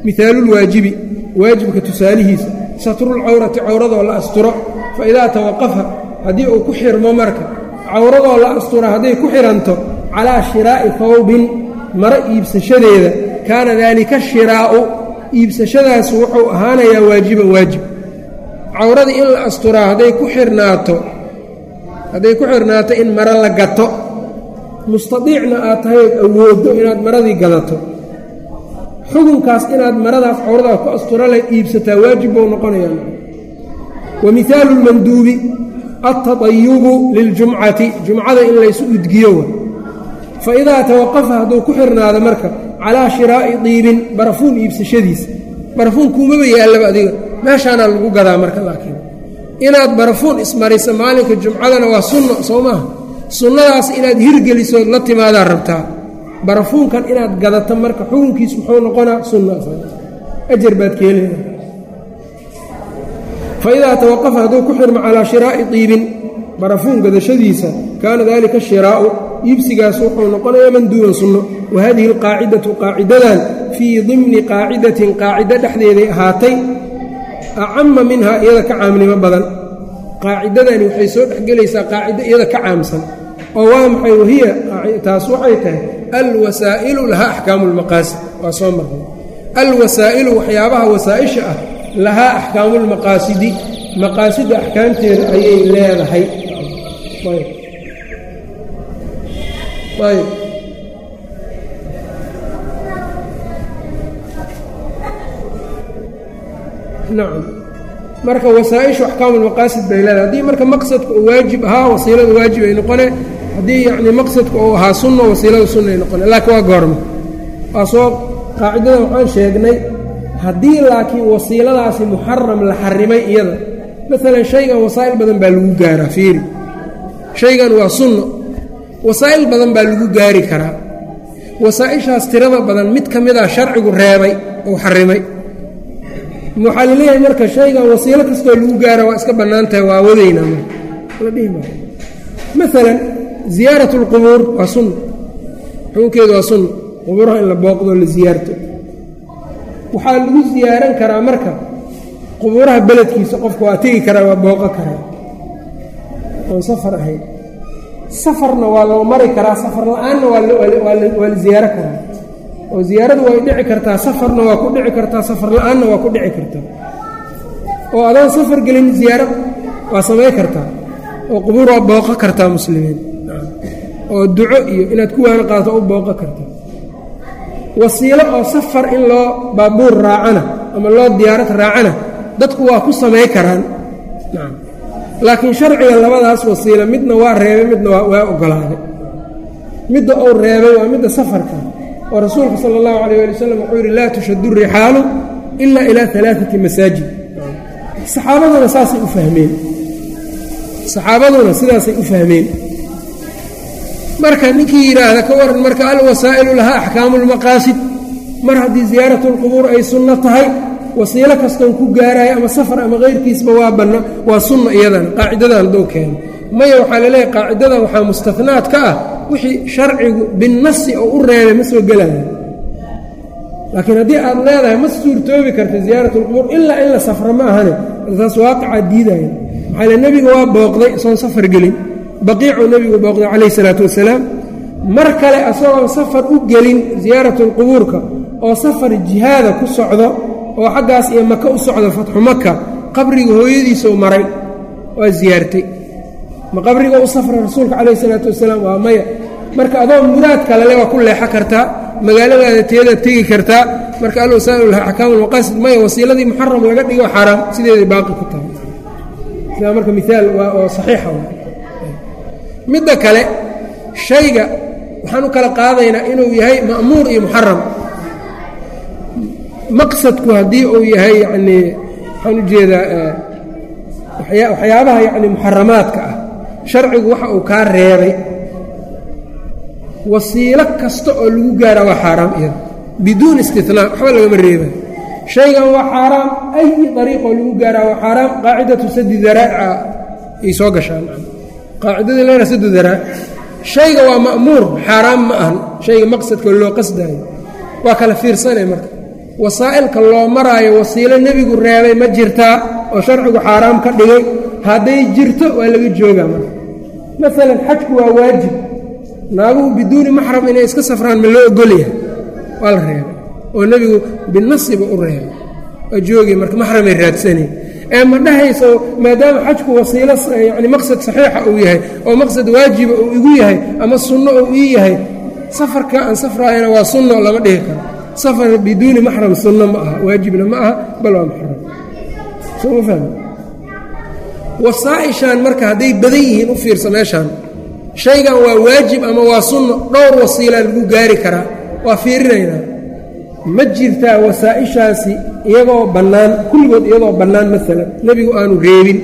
mihaalulwaajibi waajibka tusaalihiisa satrulcawrati cawradoo la asturo fa idaa tawaqafa haddii uu ku xirmo marka cawradoo la astura hadday ku xihanto calaa shiraa'i hawbin maro iibsashadeeda kaana daalika shiraa'u iibsashadaas wuxuu ahaanayaa waajiban waajib. Cawradii in la asturaa hadday ku xirnaato hadday ku xirnaato in maro la gato mustadiicna aad tahay ood awooddo inaad maradii gadato. Xukunkaas inaad maradaas cawradaas ku astura la iibsataa waajib buu noqonayaa. Wa mihaalu lmanduubi altaطayubu liljumcati jumcada in laysu udgiyo wa fa idaa tawaqafa hadduu ku xirnaado marka calaa shiraa'i diibin barafuun iibsashadiisa barafuun kuumaba yaallaba adiga meeshaanaa lagu gadaa marka laakiin inaad barafuun ismarisa maalinka jumcadana waa sunno soo maaha sunnadaas inaad hirgelisood la timaadaa rabtaa barafuunkan inaad gadato marka xukunkiis muxuu noqonaa sunna ajar baad keelina fa idaa tawaqafa hadduu ku xirmo calaa shiraa'i diibin barafuun gadashadiisa kaana daalika shiraa'u iibsigaas wuxuu noqonayaa manduuban sunno wa hadihi alqaacidatu qaacidadan fii dimni qaacidatin qaacido dhexdeeday ahaatay acama minhaa iyada ka caamnimo badan qaacidadani waxay soo dhexgelaysaa qaacido iyada ka caamsan oo waa maxay wahiya taas waxay tahay alwasaa'ilu lahaa axkaamu lmaqaasid waa soo marnay alwasaa'ilu waxyaabaha wasaa'isha ah lahaa axkaamu lmaqaasidi maqaasidda axkaamteeda ayay leedahay. Nacam marka wasaaishu axkaamu lmaqaasid bay leedahay. Haddii marka maqsadka uu waajib ahaa wasiilada waajib ay noqone haddii yacni maqsadka uu ahaa sunno wasiilada sunna ay noqone laakiin waa goorma. Waa soo qaacidadan waxaan sheegnay haddii laakiin wasiiladaasi muxaram la xarimay iyada maalan shaygan wasaa'il badan baa lagu gaaraa fiiri. Shaygan waa sunno. Wasaa'il badan baa lagu gaari karaa. Wasaa'ishaas tirada badan mid ka mid ah sharcigu reebay uu xarimay. Waxaa la leeyahay marka shaygan wasiilo kastoo lagu gaara waa iska bannaan tahay waa wadaynaa la maalan ziyaarat اlqubuur waa sunna xukunkeedu waa sunna qubuuraha in la booqdo la ziyaarto waxaa lagu ziyaaran karaa marka qubuuraha beledkiisa qofka waa tegi karaa waa booqo karaa. Oon safar ahayn. Safarna waa loo mari karaa safar la'aanna waa la ziyaaro karaa. Oo ziyaaradu way dhici kartaa safarna waa ku dhici kartaa safar la'aanna waa ku dhici kartaa. Oo adaan safar gelin ziyaaro waa samay kartaa. Oo qubuur waa booqo kartaa muslimiin. Oo duco iyo inaad ku waana qaato u booqo kartaa wasiilo oo safar in loo baabuur raacana ama loo diyaarad raacana dadku waa ku samay karaan. Laakiin sharciga labadaas wasiilo midna waa reebay midna waa ogolaaday. Midda uu reebay waa midda safarka oo rasuulku sala allahu calayh ali wasalam wuxuu yidhi laa tushaddu rixaalu ilaa ilaa alaaati masaajid. Saxaabaduna saasay u fahmeen. Saxaabaduna sidaasay u fahmeen marka ninkii yidhaahda ka waran marka alwasaa'ilu lahaa axkaamu lmaqaasid mar haddii ziyaaratu lqubuur ay sunno tahay wasiilo kastoon ku gaarayo ama safar ama keyrkiisba waa banna waa sunna iyadana qaacidadan hadduu keeno. Maya waxaa la leeyahay qaacidadan waxaa mustahnaad ka ah wixii sharcigu binnasi oo u reebay ma soo gelaya laakiin haddii aad leedahay ma suurtoobi karta ziyaarat lqubuur ilaa in la safra ma ahane taas waaqicaa diidaya maxaa le nebiga waa booqday isoon safar gelin baqiicuu nebigu booqday calayh isalaatu wasalaam. Mar kale asagoon safar u gelin ziyaarat lqubuurka oo safar jihaada ku socdo oo xaggaas iyo maka u socdo fatxu maka qabriga hooyadiisau maray waa ziyaartay. Ma qabriga u safra rasuulka calayh isalaatu wasalaam waa maya. Marka adoo muraad kalele waa ku leexo kartaa magaaladaada teedaad tegi kartaa marka alwasaa'il laha axkaamu lmaqaasid maya wasiiladii muxaram laga dhigo xaaraam sideeday baaqi ku tahay. Sidaa marka miaal oo saxiixa midda kale shayga waxaan u kala qaadaynaa inuu yahay ma'muur iyo muxaram maqsadku haddii uu yahay yacnii waxaan u jeedaa waxyaabaha yacni muxaramaadka ah. Sharcigu waxa uu kaa reebay wasiilo kasta oo lagu gaara waa xaaraam iyada biduun istinaa waxba lagama reebay shaygan waa xaaraam ayi ariiqoo lagu gaaraa waa xaaraam qaacidatu sadi daraa'ica ay soo gashaan qaacidadii leena sadu daraa'ic shayga waa ma'muur xaaraam ma ahan shayga maqsadka loo qasdaayo waa kala fiirsanay marka. Wasaa'ilka loo maraayo wasiilo nebigu reebay ma jirtaa oo sharcigu xaaraam ka dhigay hadday jirto waa laga joogaa marka. Maalan xajku waa waajib. Naaguhu biduuni maxram inay iska safraan ma loo ogolyahay waa la reebay. Oo nebigu binasiba u reebay waa joogay marka maxramay raadsanay ee ma dhahayso maadaama xajku wasiilo yani maqsad saxiixa uu yahay oo maqsad waajiba uu igu yahay ama sunno uu ii yahay safarka aan safraayana waa sunno lama dhihi karo. Safar biduuni maxram sunno ma aha waajibna ma aha bal waa maxram soma fahmi? Wasaa'ishaan marka hadday badan yihiin u fiirsa meeshaan shaygan waa waajib ama waa sunno dhowr wasiilaa lagu gaari karaa waa fiirinaynaa ma jirtaa wasaa'ishaasi iyagoo bannaan kulligood iyadoo bannaan maalan nebigu aanu reebin.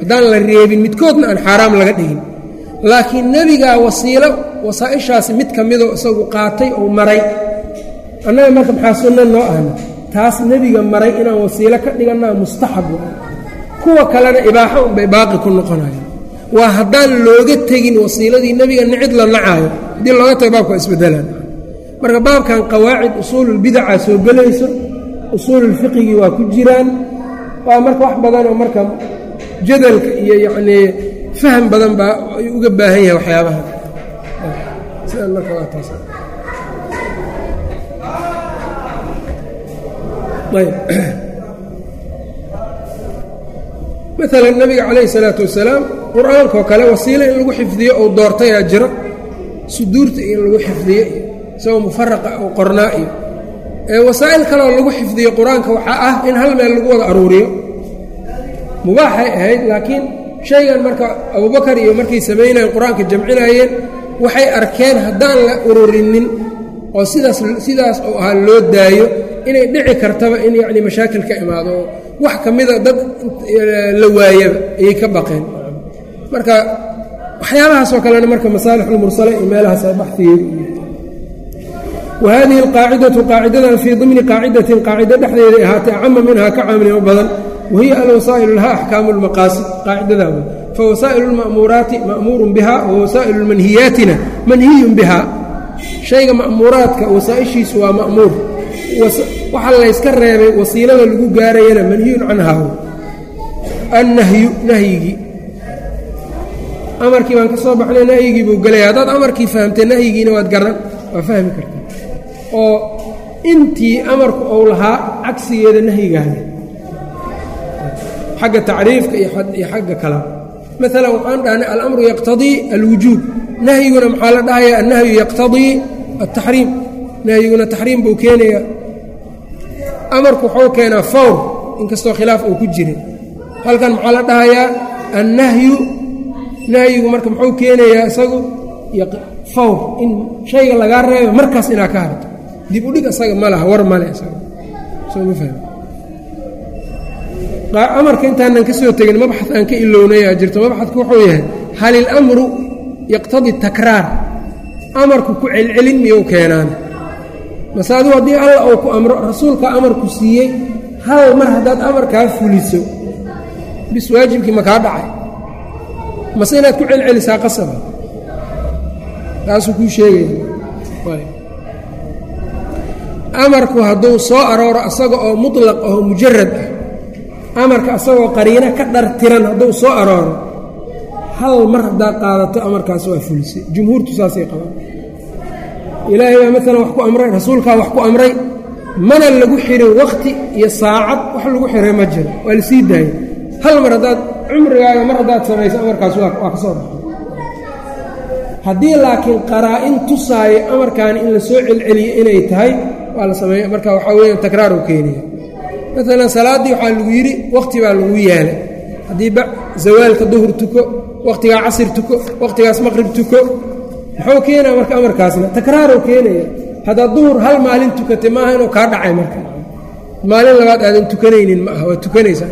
Haddaan la reebin midkoodna aan xaaraam laga dhigin laakiin nebigaa wasiilo wasaa'ishaasi mid ka midoo isagu qaatay oo maray. Annaga marka maxaa sunno noo ahna? Taas nebiga maray inaan wasiilo ka dhigannaa mustaxab kuwa kalena ibaaxo unbay baaqi ku noqonayaan. Waa haddaan looga tegin wasiiladii nebiga nicid la nacaayo. Haddii looga tago baabka waa isbedelaan marka baabkan qawaacid usuululbidaca soo gelayso usuululfiqigii waa ku jiraan waa marka wax badanoo marka jadalka iyo yacnii faham badan baa ayuu uga baahan yahay waxyaabaha. Sidan marka waa taas. Ayb maalan nebiga calayhi salaatu wasalaam qur'aankaoo kale wasiilo in lagu xifdiyo ou doortayaa jiro suduurta in lagu xifdiyo. iyo isagoo mufaraqa oo qornaa iyo wasaa'il kaleoo lagu xifdiyo qur'aanka waxaa ah in hal meel lagu wada aruuriyo. Mubaaxay ahayd laakiin shaygan marka abubakar iyo markay samaynayen qur'aanka jamcinayeen waxay arkeen haddaan la ururinin oo sidaas sidaas oo ahaa loo daayo inay dhici kartaba in yacni mashaakil ka imaado. Oo wax ka mida dad la waayaba ayay ka baqeen. Marka waxyaabahaasoo kalena marka masaalixulmursale iyo meelahaas baxigeedu wa hadihi alqaacidatu qaacidadan fii dimni qaacidatin qaacido dhexdeeday ahaatay acama minhaa ka caamnimo badan wahiya alwasaa'ilu laha axkaamu lmaqaasid qaacidadaaba fawasaa'ilu lma'muuraati ma'muurun biha wa wasaa'ilu lmanhiyaatina manhiyun biha shayga ma'muuraadka wasaa'ishiisu waa ma'muur waxaa layska reebay wasiilada lagu gaarayana manhiyun canhaa annahyu nahyigii amarkii baan ka soo baxnay nahyigii buu gelaya haddaad amarkii fahamtay nahyigiina oo intii amarku ou lahaa cagsigeeda nahyigaada xagga tacriifka iyo xagga kala maalan waxaan dhahnay alamru yaqtadii alwujuub. Nahyiguna maxaa la dhahaya annahyu yaqtadii altaxriim nahyiguna taxriim buu keenayaa. Amarku wuxuu keenaa fawr inkastoo khilaaf uu ku jiray. Halkan maxaa la dhahayaa? Annahyu. Nahyigu marka muxuu keenayaa isagu fawr. In shayga lagaa reebo markaas inaa ka harto dib udhig isaga ma laha war male amarka intaanan ka soo tegin mabxad aan ka ilownayaa jirto. Mabxadku wuxuu yahay hal ilamru yaqtadi takraar. Amarku ku celcelin miyuu keenaan? Mase adigu haddii alla uu ku amro rasuulkaa amarku siiyey hal mar haddaad amarkaa fuliso bis waajibkii ma kaa dhacay. Mase inaad ku celcelisaa qasaba? Taasuu kuu sheegaya amarku hadduu soo arooro asaga oo mutlaq oo mujarad ah amarka asagoo qariino ka dhartiran hadduu soo arooro hal mar haddaad qaadato amarkaas waa fulisay jumhuurtu saasay qabaan. Ilaahay baa maalan wax ku amray rasuulkaa wax ku amray mana lagu xirin wakhti iyo saacad wax lagu xiray ma jiro waa la sii daayay. Hal mar haddaad cumrigaaga mar haddaad samayso amarkaas waa ka soo baxay. Haddii laakiin qaraa-in tusaayo amarkaani in la soo celceliyo inay tahay waa la sameeya marka waxaa weya takraar u keenaya maalan salaaddii waxaa lagu yidhi wakhti baa lagu yaalay haddii zawaalka duhur tuko wakhtigaa casir tuko wakhtigaas maqrib tuko muxuu keenaya marka amarkaasna? Takraaruu keenaya. Haddaad duhur hal maalin tukatay maaha inuu kaa dhacay marka. Maalin labaad aadan tukanaynin ma aha waa tukanaysaa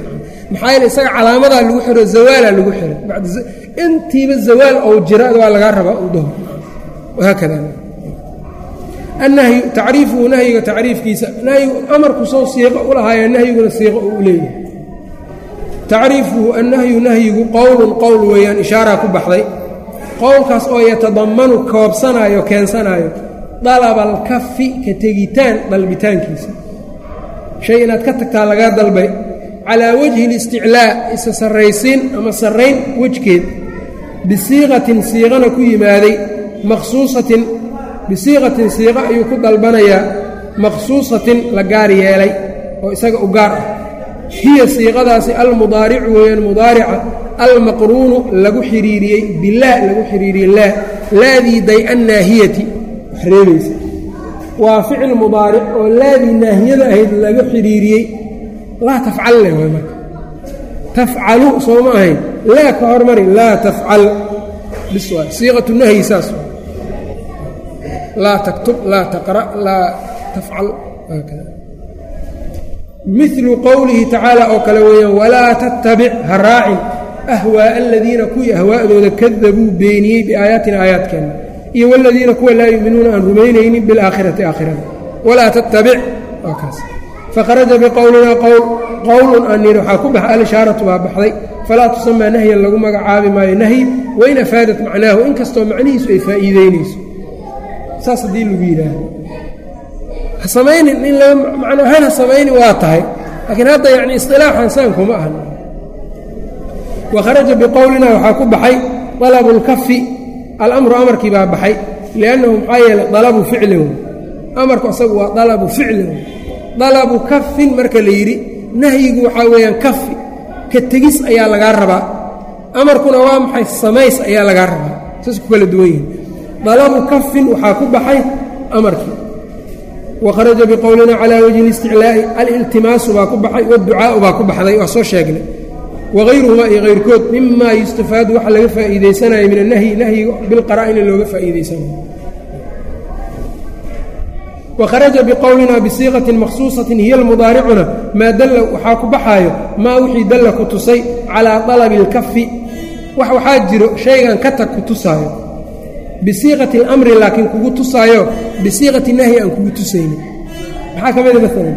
maxaa yeele isaga calaamadaa lagu xiro zawaalaa lagu xiray intiiba zawaal ou jira waa lagaa rabaa duhur. Wahaakada annahyu tacriifuhu nahyiga tacriifkiisa amarku sow siiqo u lahaaya nahyiguna siiqo uu leeyahay tacriifuhu annahyu nahyigu qowlun qowl weeyaan ishaaraa ku baxday qowlkaas oo yatadammanu koobsanaayo keensanaayo dalabalkafi ka tegitaan dalbitaankiisa shay inaad ka tagtaa lagaa dalbay calaa wajhi اlisticlaa isa sarraysiin ama sarrayn wejgeed bisiiqatin siiqana ku yimaaday maqsuusatin bisiiqatin siiqo ayuu ku dalbanayaa maqsuusatin la gaar yeelay oo isaga u gaar ah. Hiya siiqadaasi almudaaricu weeyaan mudaarica almaqruunu lagu xidhiiriyey bilaa lagu xidhiiriyey laa laadii day-an naahiyati wax reebaysa. Waa ficil mudaaric oo laadii naahiyada ahayd laga xidhiiriyey laa tafcal leh way marka. Tafcalu soo ma ahayn. Laa ka hormari laa tafcal. Bis siiqatu nahyi saas laa taktub laa taqra' laa tafcal. Milu qowlihi tacaala oo kale weeyaan walaa tattabic ha raacin. Ahwaa'a aladiina kuwii ahwaa'dooda kadabuu beeniyey biaayaatina aayaadkeenna. Iyo waladiina kuwa laa yuuminuuna aan rumaynaynin bilaakhirati aakhirada. Walaa tattabic waa kaas. Fakharaja biqowlinaa qowl qowlun aan nidhi waxaa ku baxa alishaaratu baa baxday. Falaa tusamaa nahyan lagu magacaabi maayo nahyi wain afaadat macnaahu inkastoo macnihiisu ay faa'iideynayso saas haddii lagu yidhaahdo. Ha samaynin in macnaahaan ha samaynin waa tahay laakiin hadda yacni isilaaxan saankuma ahan. Wakharaja biqowlinaa waxaa ku baxay dalabu lkafi alamru amarkii baa baxay liannahu maxaa yeelay dalabu ficlin. Amarku asagu waa dalabu ficlin. Dalabu kafin marka la yidhi nahyigu waxaa weeyaan kafi ka tegis ayaa lagaa rabaa. Amarkuna waa maxay samays ayaa lagaa rabaa. Saas ku kala duwan yihiin dalabu kafin waxaa ku baxay amarkii. Wakharaja biqowlina calaa wajhi اlisticlaa'i aliltimaasu baa ku baxay waadducaa'u baa ku baxday waa soo sheegnay. Wagayruhumaa iyo hayrkood mima yustafaadu waxa laga faa'iidaysanayo min annahyi nahyiga bilqaraa'ina looga faa'iidaysanayo wakharaja biqowlina bisiiqatin makhsuusatin hiya almudaaricuna maa dalla waxaa ku baxaayo maa wixii dalla ku tusay calaa dalabi اlkafi wax waxaa jiro shaygan ka tag ku tusaayo bisiiqati اlamri laakiin kugu tusaayo bisiiqati nahyi aan kugu tusaynin. Maxaa ka mida maalan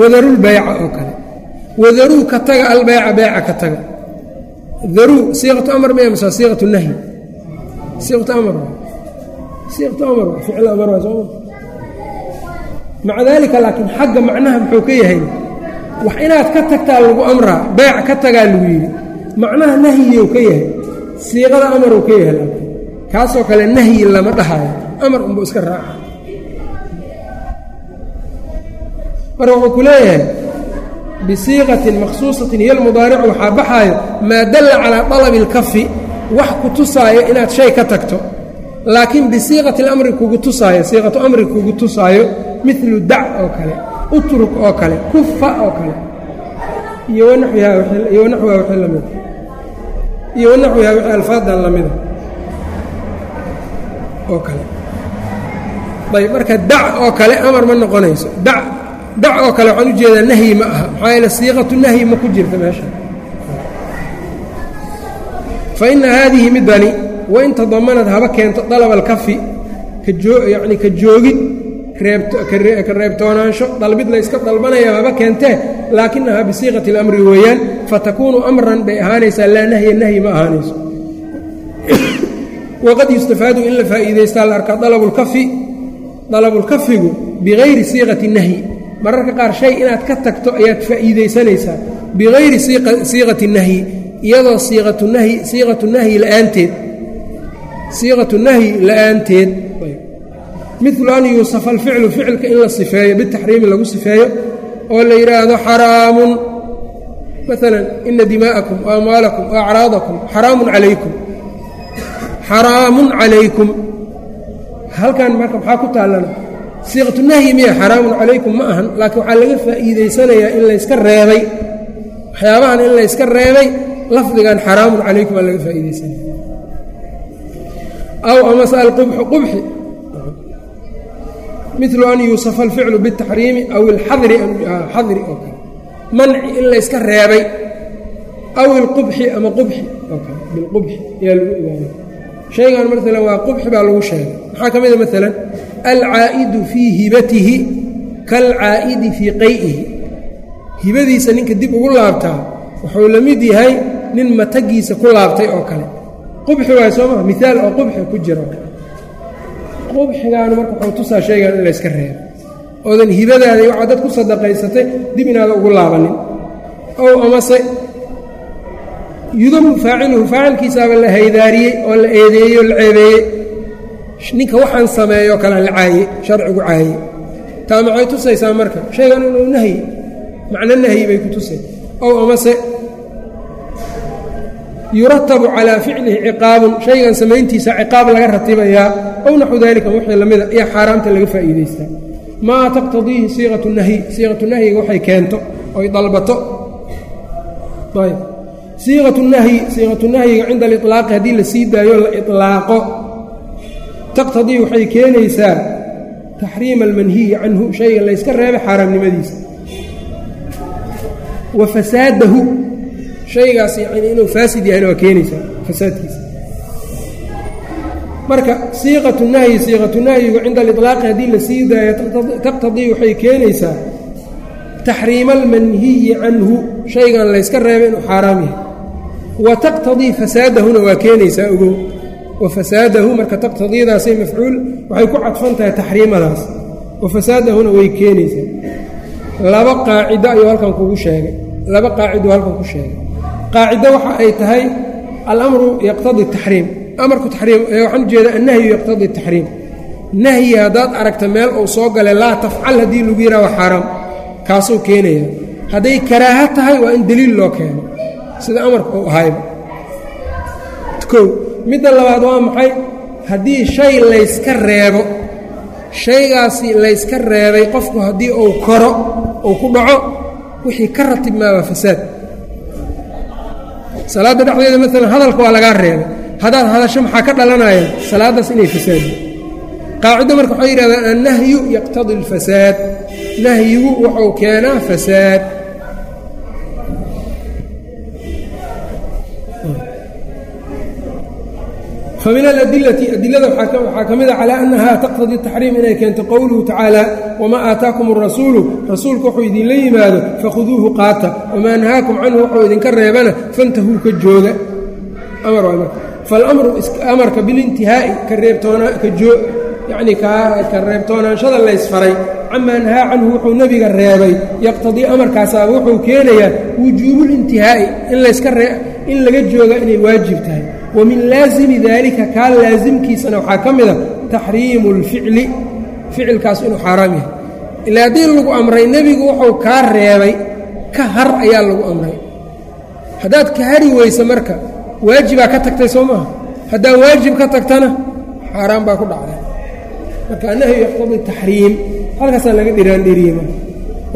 wadarulbayca oo kale. Wadaruu ka taga albeyca beyca ka taga. Daruu siiqatu amar miya mise siiqatu nahyi. Siiqatu amar siiqatu amar ficil amar waa sooma maca daalika laakiin xagga macnaha muxuu ka yahay? Wax inaad ka tagtaa lagu amraa beyc ka tagaa lagu yidhi. Macnaha nahyiou ka yahay. Siiqada amaruu ka yahay kaasoo kale nahyi lama dhahayo amar unbuu iska raaca marka wuxuu ku leeyahay bisiiqatin makhsuusatin hiyo almudaaricu waxaa baxaayo maa dalla calaa dalabi اlkafi wax ku tusaayo inaad shay ka tagto laakiin bisiiqati اlamri kugu tusaayo siiqatu amri kugu tusaayo milu dac oo kale utruk oo kale kufa oo kale iyo wanaxwihaa wixii lamida iyo wanaxwihaa wixii alfaadan lamida oo kale. Ayb marka dac oo kale amar ma noqonayso. Dac oo kale waxaan u jeedaa nahyi ma aha. Maxaa yeele siiqatu nahyi ma ku jirta meesha. Fa ina haadihi midani wain tadamanad haba keento dalaba alkafi kayacni ka joogid ka reebtoonaansho dalbid layska dalbanaya haba keentee laakinahaa bisiiqati اlamri weeyaan fatakuunu amran bay ahaanaysaa laa nahya nahyi ma ahaanayso waqad yustafaadu in la faa'iidaystaa la arkaa dalabulkafi dalabulkafigu bigayri siiqati nahyi mararka qaar shay inaad ka tagto ayaad faa'iidaysanaysaa bigayri siiqati nahyi iyadoo siiqatu nahyi siiqatu nahyi la'aanteed siiqatu nahyi la'aanteed milu an yuusafa alficlu ficilka in la sifeeyo bitaxriimi lagu sifeeyo oo la yidhaahdo xaraamun maalan ina dimaa'akum wa amwaalakum wa acraadakum xaraamun calaykum xaraamun calaykum. Halkan marka maxaa ku taallana siiqatu nahyi miya xaraamun calaykum ma ahan laakiin waxaa laga faa'iidaysanayaa in layska reebay. Waxyaabahan in layska reebay lafdigan xaraamun calaykum aa laga faa'iidaysanaya aw amase alqubxu qubxi milu an yuusafa alficlu biاtaxriimi aw ilxadri xadri oo kale. Manci in layska reebay aw ilqubxi ama qubxi oo kale bilqubxi ayaa lagu ogaanay shaygan maalan waa qubxi baa lagu sheegay. Maxaa ka mida maalan alcaa'idu fii hibatihi kaalcaa'idi fii qay'ihi. Hibadiisa ninka dib ugu laabtaa wuxuu la mid yahay nin matagiisa ku laabtay oo kale. Qubxi waay soo maha miaal oo qubxi ku jiro. Qubxigaanu marka wuxuu tusaa shaygan in layska reebo. Oodan hibadaada waxaa dad ku sadaqaysatay dib inaada ugu laabanin. Ow amase yudamu faaciluhu faacilkiisaaba la haydaariyey oo la eedeeyey oo la ceebeeyey. Ninka waxaan sameeyoo kale la caaye sharcigu caaye taa maxay tusaysaa marka? Shaygan inuu nahyi macno nahyi bay ku tusay. Ow amase yuratabu calaa ficlihi ciqaabun shaygan samayntiisa ciqaab laga ratibayaa. Ow naxu daalika wixii lamida iyo xaaraamta laga faa'iidaystaa maa taqtadiihi siiqatu nahyi siiqatu nahyiga waxay keento oy dalbato. Ayb siiqatnahyi siiqatunahyiga cinda aliطlaaqi haddii la sii daayo la ilaaqo taqtadii waxay keenaysaa taxriima almanhiyi canhu shayga layska reebay xaaraamnimadiisa. Wa fasaadahu shaygaas yacni inuu faasid yahayna waa keenaysaa fasaadkiisa. Marka siiqatu nahyi siiqatunahyigu cinda aliطlaaqi haddii la sii daayo taqtadii waxay keenaysaa taxriima almanhiyi canhu shaygan layska reebay inuu xaaraam yahay wa taqtadii fasaadahuna waa keenaysaa ogow. Wa fasaadahu marka taqtadiidaasay mafcuul waxay ku cadfan tahay taxriimadaas. Wa fasaadahuna way keenaysaa laba qaacido ayuu halkan kugu sheegay. Laba qaacidou halkan ku sheegay. Qaacido waxa ay tahay alamru yaqtadi taxriim. Amarku taxriim waxaan ujeeda annahyu yaqtadi taxriim. Nahyi haddaad aragta meel uu soo galay laa tafcal haddii lagu yidhaha waa xaaraam. Kaasuu keenaya hadday karaaha tahay waa in deliil loo keeno sida amarka uu ahayba kow midda labaad waa maxay? Haddii shay layska reebo shaygaasi layska reebay qofku haddii uu koro uu ku dhaco wixii ka ratib maa waa fasaad. Salaadda dhexdeeda maalan hadalka waa lagaa reebay. Haddaad hadasho maxaa ka dhalanaya? Salaaddaas inay fasaadi qaacido marka waxay yidhahdaan annahyu yaqtadi alfasaad. Nahyigu wuxuu keenaa fasaad famin aladilati adilada waxaa ka mid a calaa annaha taqtadii taxriim inay keento qowluhu tacaala wamaa aataakum arasuulu rasuulku wuxuu idinla yimaado fakhuduuhu qaata wamaa nahaakum canhu wuxuu idinka reebana fantahuu ka jooga. Faalamru amarka bilintihaa'i reebtoona ka reebtoonaanshada laysfaray camaa nahaa canhu wuxuu nebiga reebay yaqtadii amarkaasaaba wuxuu keenayaa wujuubuulintihaa'i in laga jooga inay waajib tahay wa min laasimi daalika kaa laasimkiisana waxaa ka mida taxriimu اlficli ficilkaas inuu xaaraam yahay ilaa haddii lagu amray nebigu wuxuu kaa reebay ka har ayaa lagu amray haddaad ka hari weysa marka waajibaa ka tagtay soo maaha haddaad waajib ka tagtana xaaraan baa ku dhacday marka nahyu yaqtadii taxriim halkaasaa laga dhiraandhiriyey marka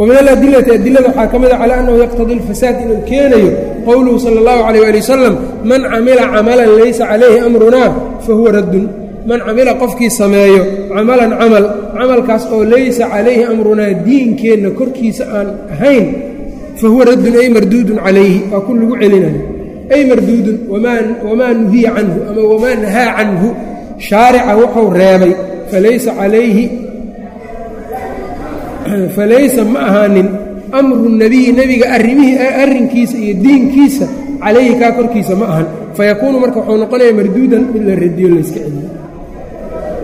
wamin aladilati adilada waxaa ka mid a calaa annahu yaqtadii اlfasaad inuu keenayo qowluhu sala اllahu calayh ali wasalam man camila camalan laysa calayhi amrunaa fahuwa raddun man camila qofkii sameeyo camalan camal camalkaas oo laysa calayhi amrunaa diinkeenna korkiisa aan ahayn fahuwa raddun ay marduudun calayhi waa ku lagu celinayo ay marduudun wamaa nuhiya canhu ama wamaa nahaa canhu shaarica wuxuu reebay falaysa calayhi falaysa ma ahaanin amru nebiyi nebiga arrimihii arrinkiisa iyo diinkiisa calayhi kaa korkiisa ma ahan. Fayakuunu marka wuxuu noqonaya marduudan mid la radiyo layska celiyo.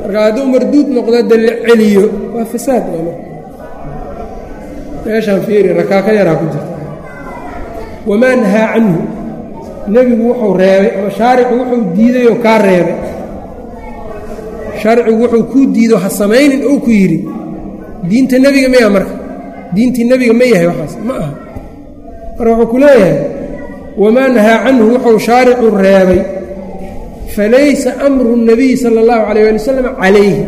Marka hadduu marduud noqdo de la celiyo waa fasaad meeshaan fiiri rakaaka yaraa ku jirta. Wamaa nahaa canhu? Nebigu wuxuu reebay ama shaaricu wuxuu diiday oo kaa reebay. Sharcigu wuxuu kuu diido ha samaynin ou ku yidhi diinta nebiga ma yaha marka. Diintii nebiga ma yahay waxaas ma aha. Marka wuxuu ku leeyahay wamaa nahaa canhu wuxuu shaaricu reebay falaysa amru nabiyi sala allahu calayh waali wasalam calayhi.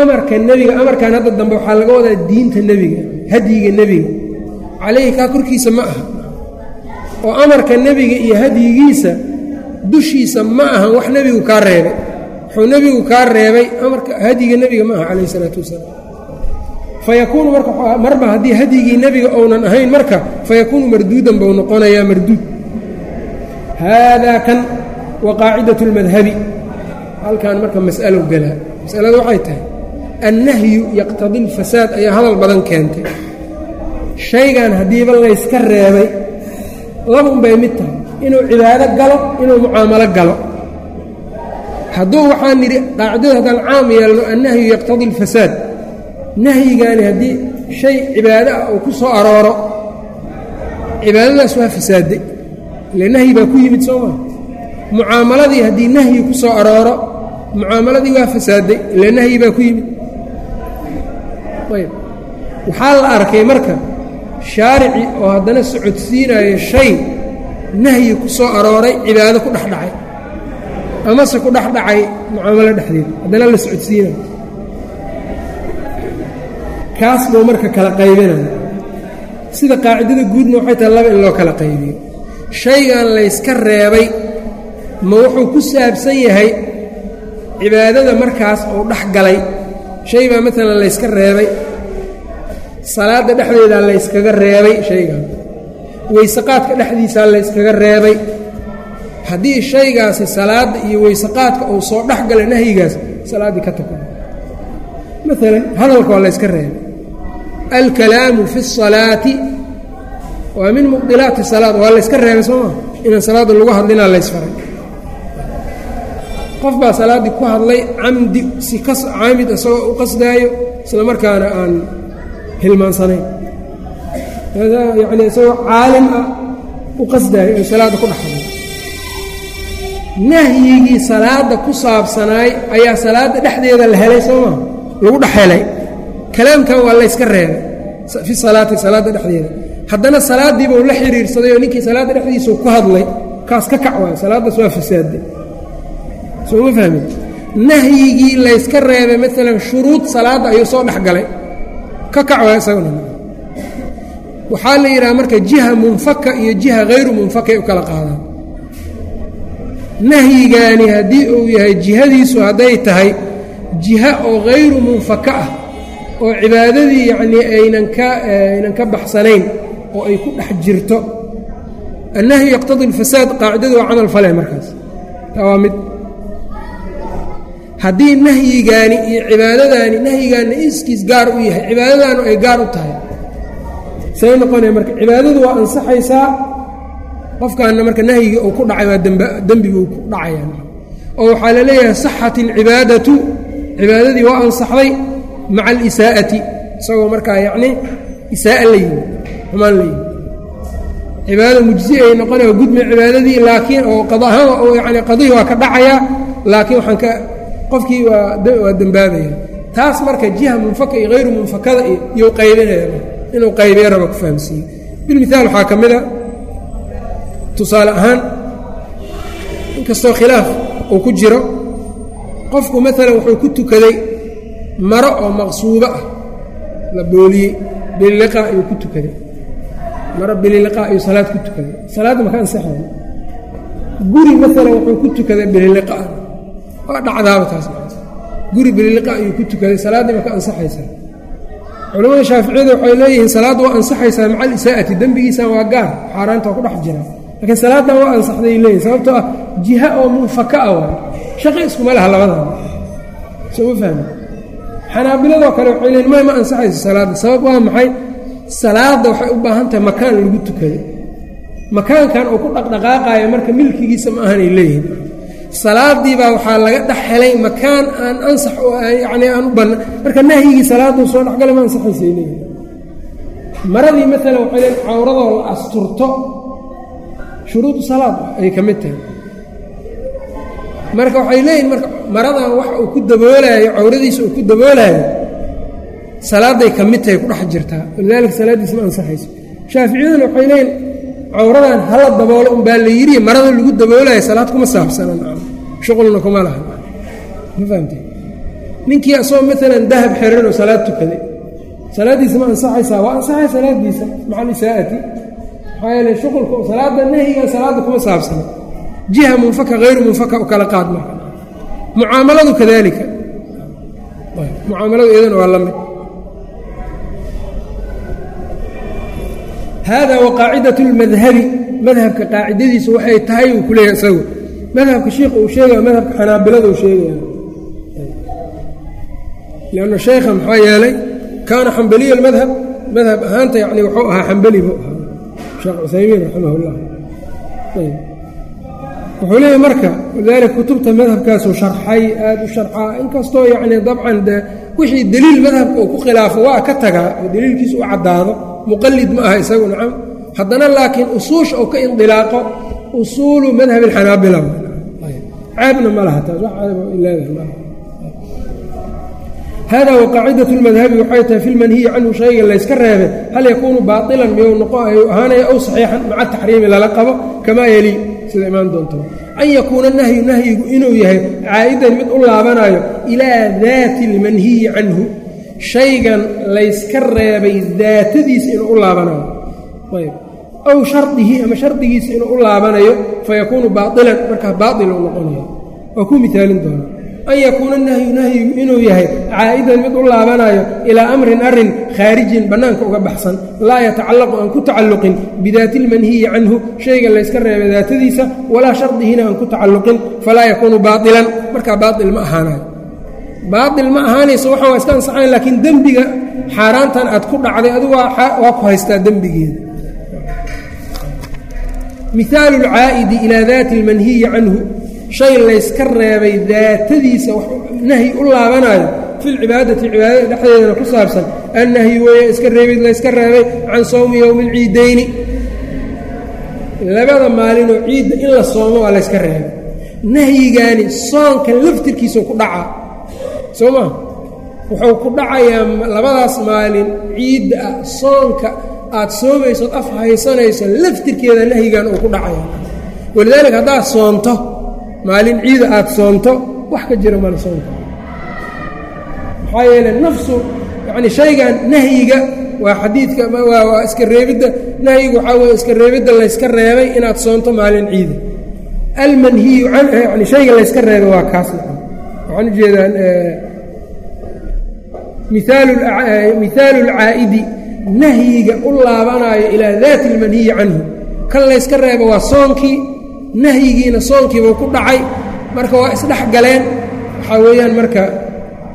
Amarka nebiga amarkan hadda dambe waxaa laga wadaa diinta nebiga hadyiga nebiga. Calayhi kaa korkiisa ma aha. Oo amarka nebiga iyo hadyigiisa dushiisa ma aha wax nebigu kaa reebay. Wuxuu nebigu kaa reebay amarka hadyiga nebiga ma aha calayhi salaatu wasalaam fayakuunu marka marba haddii hadyigii nebiga ounan ahayn marka fayakuunu marduudan buu noqonayaa marduud haadaa kan wa qaacidat اlmadhabi halkan marka mas'alo galaa masalada waxay tahay annahyu yaqtadi اlfasaad ayaa hadal badan keentay shaygan haddiiba layska reebay labun bay mid tahay inuu cibaado galo inuu mucaamalo galo hadduu waxaan nidhi qaacidada haddaan caam yeelno annahyu yaqtadi اlfasaad nahyigaani haddii shay cibaado ah uu ku soo arooro cibaadadaas waa fasaadday ile nahyi baa ku yimid soo maa mucaamaladii haddii nahyi ku soo arooro mucaamaladii waa fasaadday ile nahyi baa ku yimid. Ayb waxaa la arkay marka shaarici oo haddana socodsiinayo shay nahyi ku soo arooray cibaado ku dhex dhacay amase ku dhex dhacay mucaamalo dhexdeeda. Haddana la socodsiinayo kaas buu marka kala qaybinaya sida qaacidada guudna waxay tahay laba in loo kala qaybiyo shaygan layska reebay ma wuxuu ku saabsan yahay cibaadada markaas uu dhex galay. Shay baa maalan layska reebay salaadda dhexdeedaa layskaga reebay shaygan. Weysaqaadka dhexdiisaa layskaga reebay. Haddii shaygaasi salaadda iyo weysaqaadka uu soo dhex galay nahyigaas salaaddii ka tago maalan hadalka waa layska reebay alkalaamu fi الsalaati waa min mubilaati salaad waa layska reebay soo maa inaan salaadda lagu hadlinaa laysfaray qof baa salaaddii ku hadlay camdi si kas caamid isagoo u qasdaayo isla markaana aan hilmaansanayn yani isagoo caalim ah u qasdaayo oo salaadda ku dhex hadlay nahyigii salaadda ku saabsanaay ayaa salaadda dhexdeeda la helay soo maa lagu dhex helay kalaamkan waa layska reebay fi salaati salaadda dhexdeeda. Haddana salaaddiibuu la xiriirsaday oo ninkii salaadda dhexdiisau ku hadlay kaas ka kac waay salaaddaas waa fasaade soo ma fahmin? Nahyigii layska reebay maalan shuruud salaadda ayuu soo dhex galay. Ka kac waay isaguna. Waxaa la yidhaha marka jiha munfaka iyo jiha hayru munfakay u kala qaadaan. Nahyigaani haddii uu yahay jihadiisu hadday tahay jiha oo hayru munfaka ah oo cibaadadii yacnii aynan ka aynan ka baxsanayn oo ay ku dhex jirto. Annahyu yaqtadi alfasaad qaacidadu waa camal fale markaas. Taa waa mid. Haddii nahyigaani iyo cibaadadaani nahyigaanna iskiis gaar u yahay cibaadadaanu ay gaar u tahay. Say noqonaya marka cibaadadu waa ansaxaysaa qofkaana marka nahyigii uu ku dhacay waa dembiguu ku dhacaya oo waxaa la leeyahay saxat alcibaadatu cibaadadii waa ansaxday maca alisaa'ati isagoo markaa yacnii isaa'a la yimi xumaan la yimi cibaadada mujzi ay noqonaya gudmi cibaadadii laakiin oo qada ahaan oo yani qadihii waa ka dhacayaa laakiin waxaan ka qofkii waa dembaabaya taas marka jiha munfaka iyo hayru munfakada iyou qaybinaya inuu qaybiyo raba ku fahamsiiye bilmithaal waxaa ka mid a tusaale ahaan inkastoo khilaaf uu ku jiro qofku maalan wuxuu ku tukaday maro oo maqsuubo ah la booliyey bililiqa ayuu ku tukaday. Maro bililiqa ayuu salaad ku tukaday. Salaadda maka ansaxay guri maalan wuxuu ku tukaday bililiqa waa dhacdaaba taas guri bililiqa ayuu ku tukaday. Salaaddii maka ansaxaysaa culamada shaaficiyada waxay leeyihiin salaadda waa ansaxaysaa maca alisaa'ati dembigiisan waa gaar xaaraanta waa ku dhex jira. Laakiin salaaddan waa ansaxday leeyihiin sababtoo ah jiha oo munfaka a waay shaqi iskuma laha labadan soo ma fahmi xanaabiladoo kale waxay leeyiin may ma ansaxayso salaadda sabab waa maxay? Salaadda waxay u baahan tahay makaan lagu tukaday. Makaankan uu ku dhaqdhaqaaqayo marka milkigiisa ma ahanay leeyihiin salaadii baa waxaa laga dhex helay makaan aan ansax yani aan u banna marka nahyigii salaaduu soo dhexgalay ma ansaxaysay leeyihiin maradii maalan waxay leeyiin cawradoo la asturto. Shuruudu salaad ay ka mid tahay marka waxay leeyihiin marka maradan wax uu ku daboolaayo cawradiisa uu ku daboolaayo salaaday ka mid tahay ku dhex jirtaa walidaalika salaaddiisa ma ansaxayso. Shaaficiyaduna waxay leeyihiin cawradan hala daboolo unbaa la yidhi marada lagu daboolayo salaad kuma saabsanan shuqulna kuma laha. Ma fahamtee? Ninkii asagoo maalan dahab xiran oo salaad tukaday salaaddiisa ma ansaxaysaa waa ansaxay salaaddiisa maca alisaa'ati maxaa yeele shuqulka salaadda nahyigan salaadda kuma saabsana jiha munfaka hayru munfaka u kala qaad marka mucaamaladu kadalika mucaamaladu iyadana waa la mid hada wa qaacidaة اlmadhabi madhabka qaacidadiisu waxay tahay uu ku leeyahay isagu madhabka shiikha uu sheegaya madhabka xanaabilada uu sheegaya lanna sheekha maxaa yeelay kaana xambaliya اlmadhab madhab ahaanta yani wuxuu ahaa xambali buu ahaa sheekh cuthaymiin raximah اllah wuxuu leeyahy marka walidaalika kutubta madhabkaasuu sharxay aada u sharxaa inkastoo yacni dabcan de wixii deliil madhabka uu ku khilaafo waa ka tagaa oo deliilkiisu u caddaado muqalid ma aha isagu nacam. Haddana laakiin usuusha uu ka indilaaqo usuulu madhab alxanaabila ceebna ma laha taas hada waqaacidaة اlmadhabi waxay tahay fi lmanhiyi canhu shayga layska reebay hal yakuunu baailan miyuu noqo ahaanaya ow saxiixan maca taxriimi lala qabo kamaa yeli sida imaan doonto. An yakuuna nahyu nahyigu inuu yahay caa'idan mid u laabanayo ilaa daati اlmanhiyi canhu. Shaygan layska reebay daatadiisa inuu u laabanayo. Ayb aw shardihi ama shardigiisa inuu u laabanayo fayakuunu baailan markaa baail u noqonaya waa ku mihaalin doona an yakuuna nahyu nahyigu inuu yahay caa'idan mid u laabanayo ilaa amrin arrin khaarijin bannaanka uga baxsan. Laa yatacallaqu aan ku tacalluqin bidaati ilmanhiyi canhu shayga layska reebay daatadiisa walaa shardihina aan ku tacalluqin falaa yakuunu baailan markaa baail ma ahaanayo. Baail ma ahaanayso waxa waa iska ansaxayn laakiin dembiga xaaraantan aad ku dhacday adigu waa ku haystaa dembigeeda. Mihaalu lcaa'idi ilaa daati almanhiyi canhu shay layska reebay daatadiisa nahyi u laabanayo filcibaadati cibaadada dhexdeedana ku saabsan. Annahyi weeye iska reebid layska reebay can sawmi yowmi alciidayni labada maalinoo ciidda in la soomo waa layska reebay. Nahyigaani soonka laftirkiisau ku dhacaa soo maa wuxuu ku dhacayaa labadaas maalin ciidda ah soonka aad soomaysood af haysanayso laftirkeeda nahyigan uu ku dhacaya. Walidaalika haddaad soonto maalin ciida aad soonto wax ka jira male soonka maxaa yeele nafsu yacni shaygan nahyiga waa xadiidka waa iska reebidda nahyiga waxaa weye iska reebidda layska reebay inaad soonto maalin ciida. Almanhiyu can yani shayga layska reebay waa kaas waxaan ujeedaan mihaalu lcaa'idi nahyiga u laabanaayo ilaa daati اlmanhiyi canhu. Kan layska reebo waa soonkii nahyigiina soonkiibuu ku dhacay. Marka waa isdhex galeen. Waxaa weeyaan marka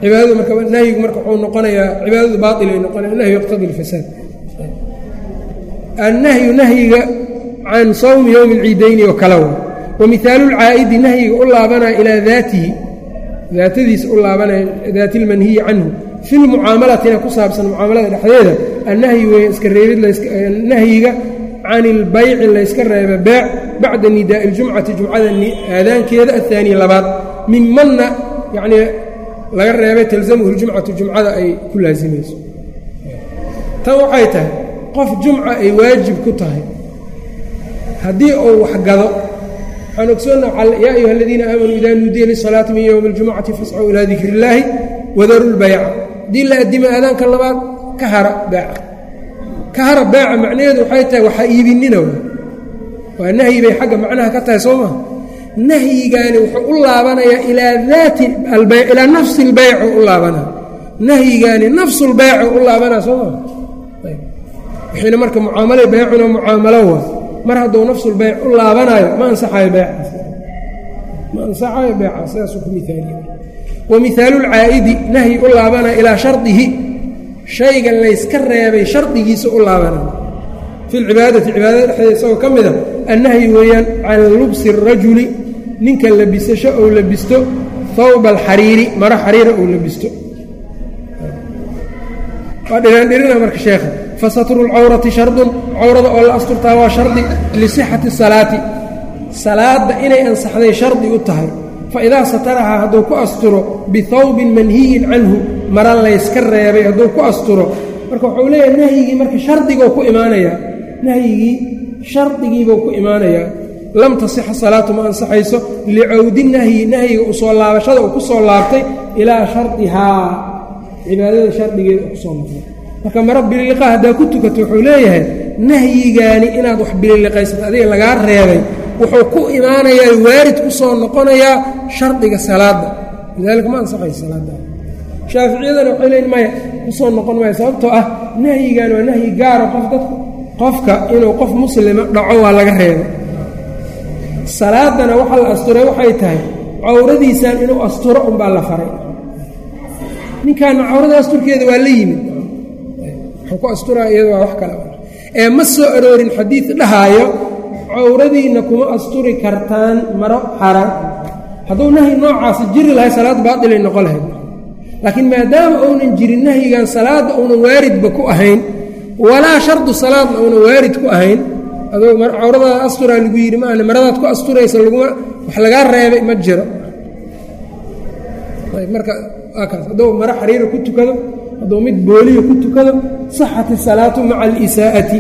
cibaadadu marka nahyigu marka wuxuu noqonayaa cibaadadu baailay noqonaya nahyu yaqtadii اlfasaad annahyu nahyiga can sawmi yowmi اlciidayni oo kale wa wamihaalu lcaa'idi nahyiga u laabanaya ilaa daatihi. Daatadiisa u laabanaya daati lmanhiyi canhu. Fi lmucaamalatina ku saabsan mucaamalada dhexdeeda. Annahyu wey iska reebid nahyiga can ilbayci layska reeba beec bacda nidaa'i iljumcati jumcada aadaankeeda ahaani labaad mimanna yanii laga reebay talzamuhu ljumcatu jumcada ay ku laasimayso. Tan waxay tahay qof jumca ay waajib ku tahay. Haddii uu waxgado waxaan ogsoonnaha yaa ayuha aladiina aamanuu idaa nuudiya lisalaati min yowmi اljumcati fascuu ilaa dikri اllaahi wadaru lbayca. Haddii la addima aadaanka labaad ka hara beeca ka hara beeca macnaheedu waxay tahay waxa iibinina waa nahyi bay xagga macnaha ka tahay soo maha nahyigaani wuxuu u laabanayaa ilaa daati albeyc ilaa nafsi اlbeycu u laabanaa nahyigaani nafsu lbeycu u laabanaa soo maha wixiina marka mucaamale beycuna mucaamalo waa mar hadduu nafsulbeyc u laabanaayo ma ansaxayo beecaas. Ma ansaxayo beecaas sidaasuu ku miaaliye wa mihaalulcaa'idi nahyi u laabanaya ilaa shardihi shayga layska reebay shardigiisa u laabana fi lcibaadati cibaadada dhexdeeda isagoo ka mid a annahyi weeyaan can lubsi arajuli ninka labisasho uu labisto hawba alxariiri maro xariira ou labisto waa dhiraandhirina marka sheekha fa satru lcawrati shardun cawrada oo la asturtaa waa shardi lisixati salaati. Salaadda inay ansaxday shardi u tahay faidaa satarahaa hadduu ku asturo bihawbin manhiyin canhu mara layska reebay hadduu ku asturo. Marka wuxuu leeyahay nahyigii marka shardigou ku imaanayaa nahyigii shardigiibuu ku imaanayaa lam tasixa salaatu ma ansaxayso licawdi nahyi nahyiga u soo laabashada uu ku soo laabtay ilaa shardihaa. Cibaadada shardigeeda uu ku soo noqday. Marka maro bililiqa haddaa ku tukato wuxuu leeyahay nahyigaani inaad wax bililiqaysato adiga lagaa reebay wuxuu ku imaanayaa waarid ku soo noqonayaa shardiga salaadda. Lidaalika ma ansaxayso salaadda. Shaaficiyadana waxay leeyiin maya ku soo noqon maya sababtoo ah nahyigan waa nahyi gaaro qof dadku qofka inuu qof muslima dhaco waa laga reebay salaadana waxa la asturay waxay tahay cawradiisaan inuu asturo unbaa la faray. Ninkaana cawrada asturkeeda waa la yimid. Wuxuu ku asturaa iyada waa wax kale. Ee ma soo aroorin xadiid dhahaayo cawradiinna kuma asturi kartaan maro xaaraan hadduu nahyi noocaasi jiri lahay salaad baatilay noqon lahayd. Laakiin maadaama uunan jirin nahyigan salaadda uunan waaridba ku ahayn walaa shardu salaadna uunan waarid ku ahayn aduu cawradaada asturaa lagu yidhi maana maradaad ku asturaysa laguma wax lagaa reebay ma jiro. Marka kaas. Hadduu maro xariira ku tukado hadduu mid booliya ku tukado saxati salaatu maca alisaa'ati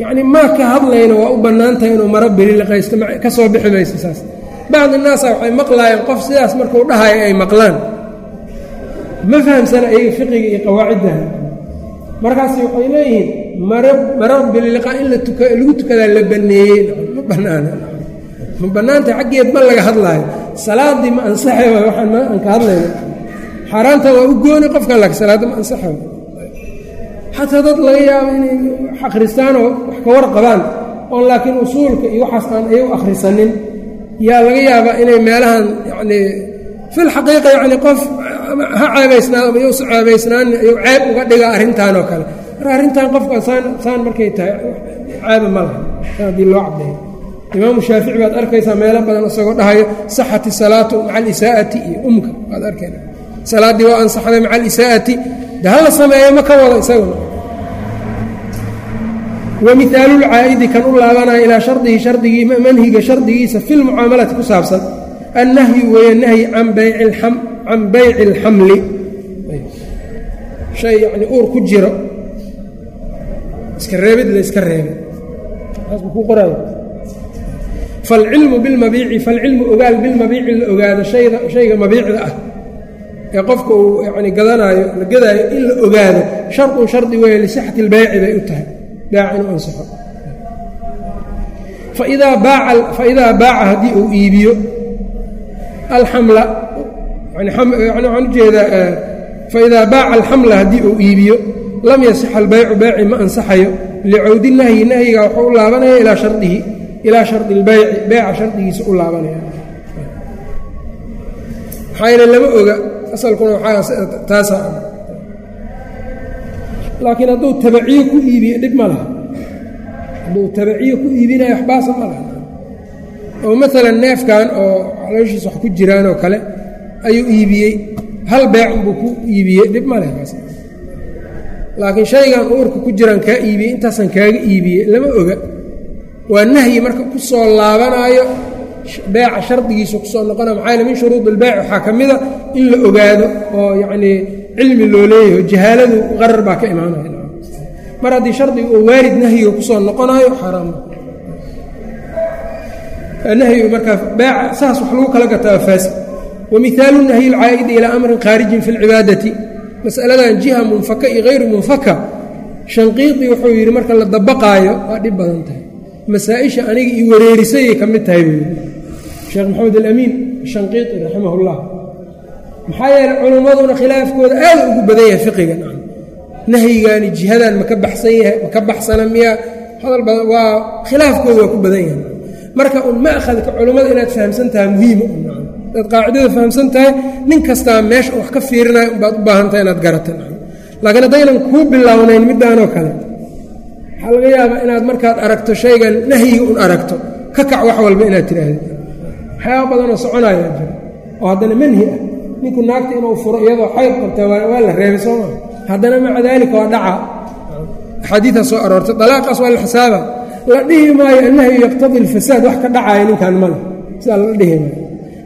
yacni maa ka hadlayna waa u bannaan tahay inuu maro beliliqaysto ka soo bixi mayso saas. Bacdi naasa waxay maqlaayeen qof sidaas markuu dhahayo ay maqlaan. Ma fahamsana ayaga fiqiga iyo qawaaciddaha markaas waxay leeyihiin maro maro beliliqa in lagu tukadaa la banneeyey. Ma bannaana. Ma bannaantahay xaggeed ma laga hadlaayo. Salaaddii ma ansaxay waay waxaan ma aan ka hadlayna xaaraanta waa u gooni qofkan laakiin salaadda ma ansaxay xataa dad laga yaabo inay akhristaanoo wax ka war qabaan oon laakiin usuulka iyo waxaas aan ayagu akhrisanin. Yaa laga yaabaa inay meelahan yacnii fil xaqiiqa yacni qof ha ceebaysnaado ama yousa ceebaysnaanin ayuu ceeb uga dhiga arrintan oo kale. Marka arrintan qofka saan saan markay tahay ceeba ma laha. Saan haddii loo caddeeyo imaamu shaafici baad arkaysaa meelo badan isagoo dhahayo saxati salaatu maca alisaa'ati iyo umka waad arkayna salaaddii waa ansaxday maca alisaa'ati de hala sameeyo ma ka wado isaguna wamihaalulcaa'idi kan u laabanaya ilaa shardihi shardigii manhiga shardigiisa fi lmucaamalati ku saabsan annahyu weeye nahyi can bayci alxamli shay yacni uur ku jiro. Iska reebid la iska reebay falcilmu bilmabiici falcilmu ogaal bilmabiici la ogaado shayga mabiicda ah ee qofka uu yacni gadanaayo la gadaayo in la ogaado shardun shardi weeye lisixati اlbayci bay u tahay. Baac inuu ansaxo. Faidaa baaca haddii uu iibiyo alxamla yani waxaan u jeedaa faidaa baaca alxamla haddii uu iibiyo lam yasixa albaycu bayci ma ansaxayo licawdi nahyi nahyiga wuxuu u laabanaya ilaa shardihi ilaa shardi اlbayci beyca shardigiisa u laabanaya maxaa yeele lama oga laakiin hadduu tabaciyo ku iibiyo dhib ma laha. Hadduu tabaciyo ku iibinayo waxbaasa ma laha. Oo maalan neefkan oo calooshiisa wax ku jiraan oo kale ayuu iibiyey hal beecun buu ku iibiyey dhib ma leh laakiin shaygan uurka ku jiraan kaa iibiyey intaasaan kaaga iibiyey lama oga. Waa nahyi marka ku soo laabanaayo beeca shardigiisa ku soo noqonaya maxaa min shuruud ilbeyc waxaa ka mida in la ogaado oo yacnii cilmi loo leeyaho jahaaladu qarar baa ka imaanaya. Mar haddii shardiga oo waarid nahyiga ku soo noqonaayo xaaraam nahyigu markaa beeca saas wax lagu kala gataa faasid wamihaalu nahyi alcaa'idi ilaa amrin khaarijin fi اlcibaadati masaladan jiha munfaka iyo hayru munfaka shanqiiqi wuxuu yidhi marka la dabaqaayo waa dhib badan tahay. Masaa-isha aniga ii wareerisayay ka mid tahay buu yidhi sheekh maxamed alamiin shanqiiqi raximahullah maxaa yeeley culimmaduna khilaafkooda aada ugu badan yahay fiqiga nahyigaani jihadan maka baxsan yahay maka baxsana miyaa hadal badan waa khilaafkooda waa ku badan yahay. Marka un ma'khadka culimmada inaad fahamsan tahay muhiima daad qaacidada fahamsan tahay nin kastaa meesha wax ka fiirinayo unbaad u baahan tahay inaad garata laakiin haddaynan kuu bilownayn middaanoo kale. Waxaa laga yaabaa inaad markaad aragto shaygan nahyiga un aragto. Ka kac wax walba inaad tidhaahda waxyaaba badanoo soconayaa jira. Oo haddana manhi ah. Ninku naagta inuu furo iyadoo xayd qabta waa la reebay soo maa haddana maca daalika waa dhaca axaadiidaa soo aroortay dalaaqaas waa la xisaaba. La dhihi maayo annahyu yaqtadi alfasaad wax ka dhacaya ninkan male sidaa la dhihi maayo.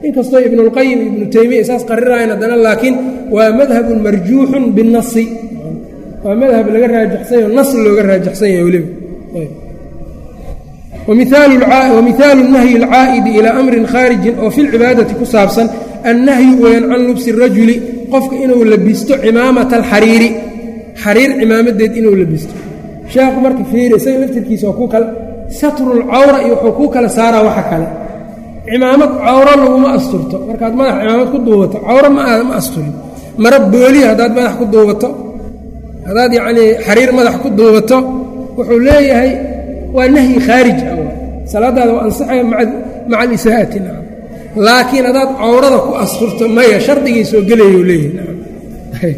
Inkastoo ibnulqayim ibnu taymiya isaas qariraayan haddana laakiin waa madhabun marjuuxun binnasi waa madhab laga raajaxsanyaho nas looga raajaxsan yahay weliba wamihaalu nahyi alcaa'idi ilaa amrin khaarijin oo fi lcibaadati ku saabsan annahyu weyan can lubsi rajuli qofka inuu labisto cimaamata alxariiri xariir cimaamadeed inuu labisto sheekhu marka fiiri isaga laftirkiisa waa ku kala satrulcawra iyo wuxuu kuu kala saaraa waxa kale cimaamad cawro laguma asturto markaad madax cimaamad ku duubato cawro ma asturin mara booliya haddaad madax ku duubato haddaad yacnii xariir madax ku waa nahyi khaarij ah. Salaadaada waa ansaxaya maca alisaa'ati nacam laakiin haddaad cawrada ku asturto maya shardigii soo gelayuu leeyahay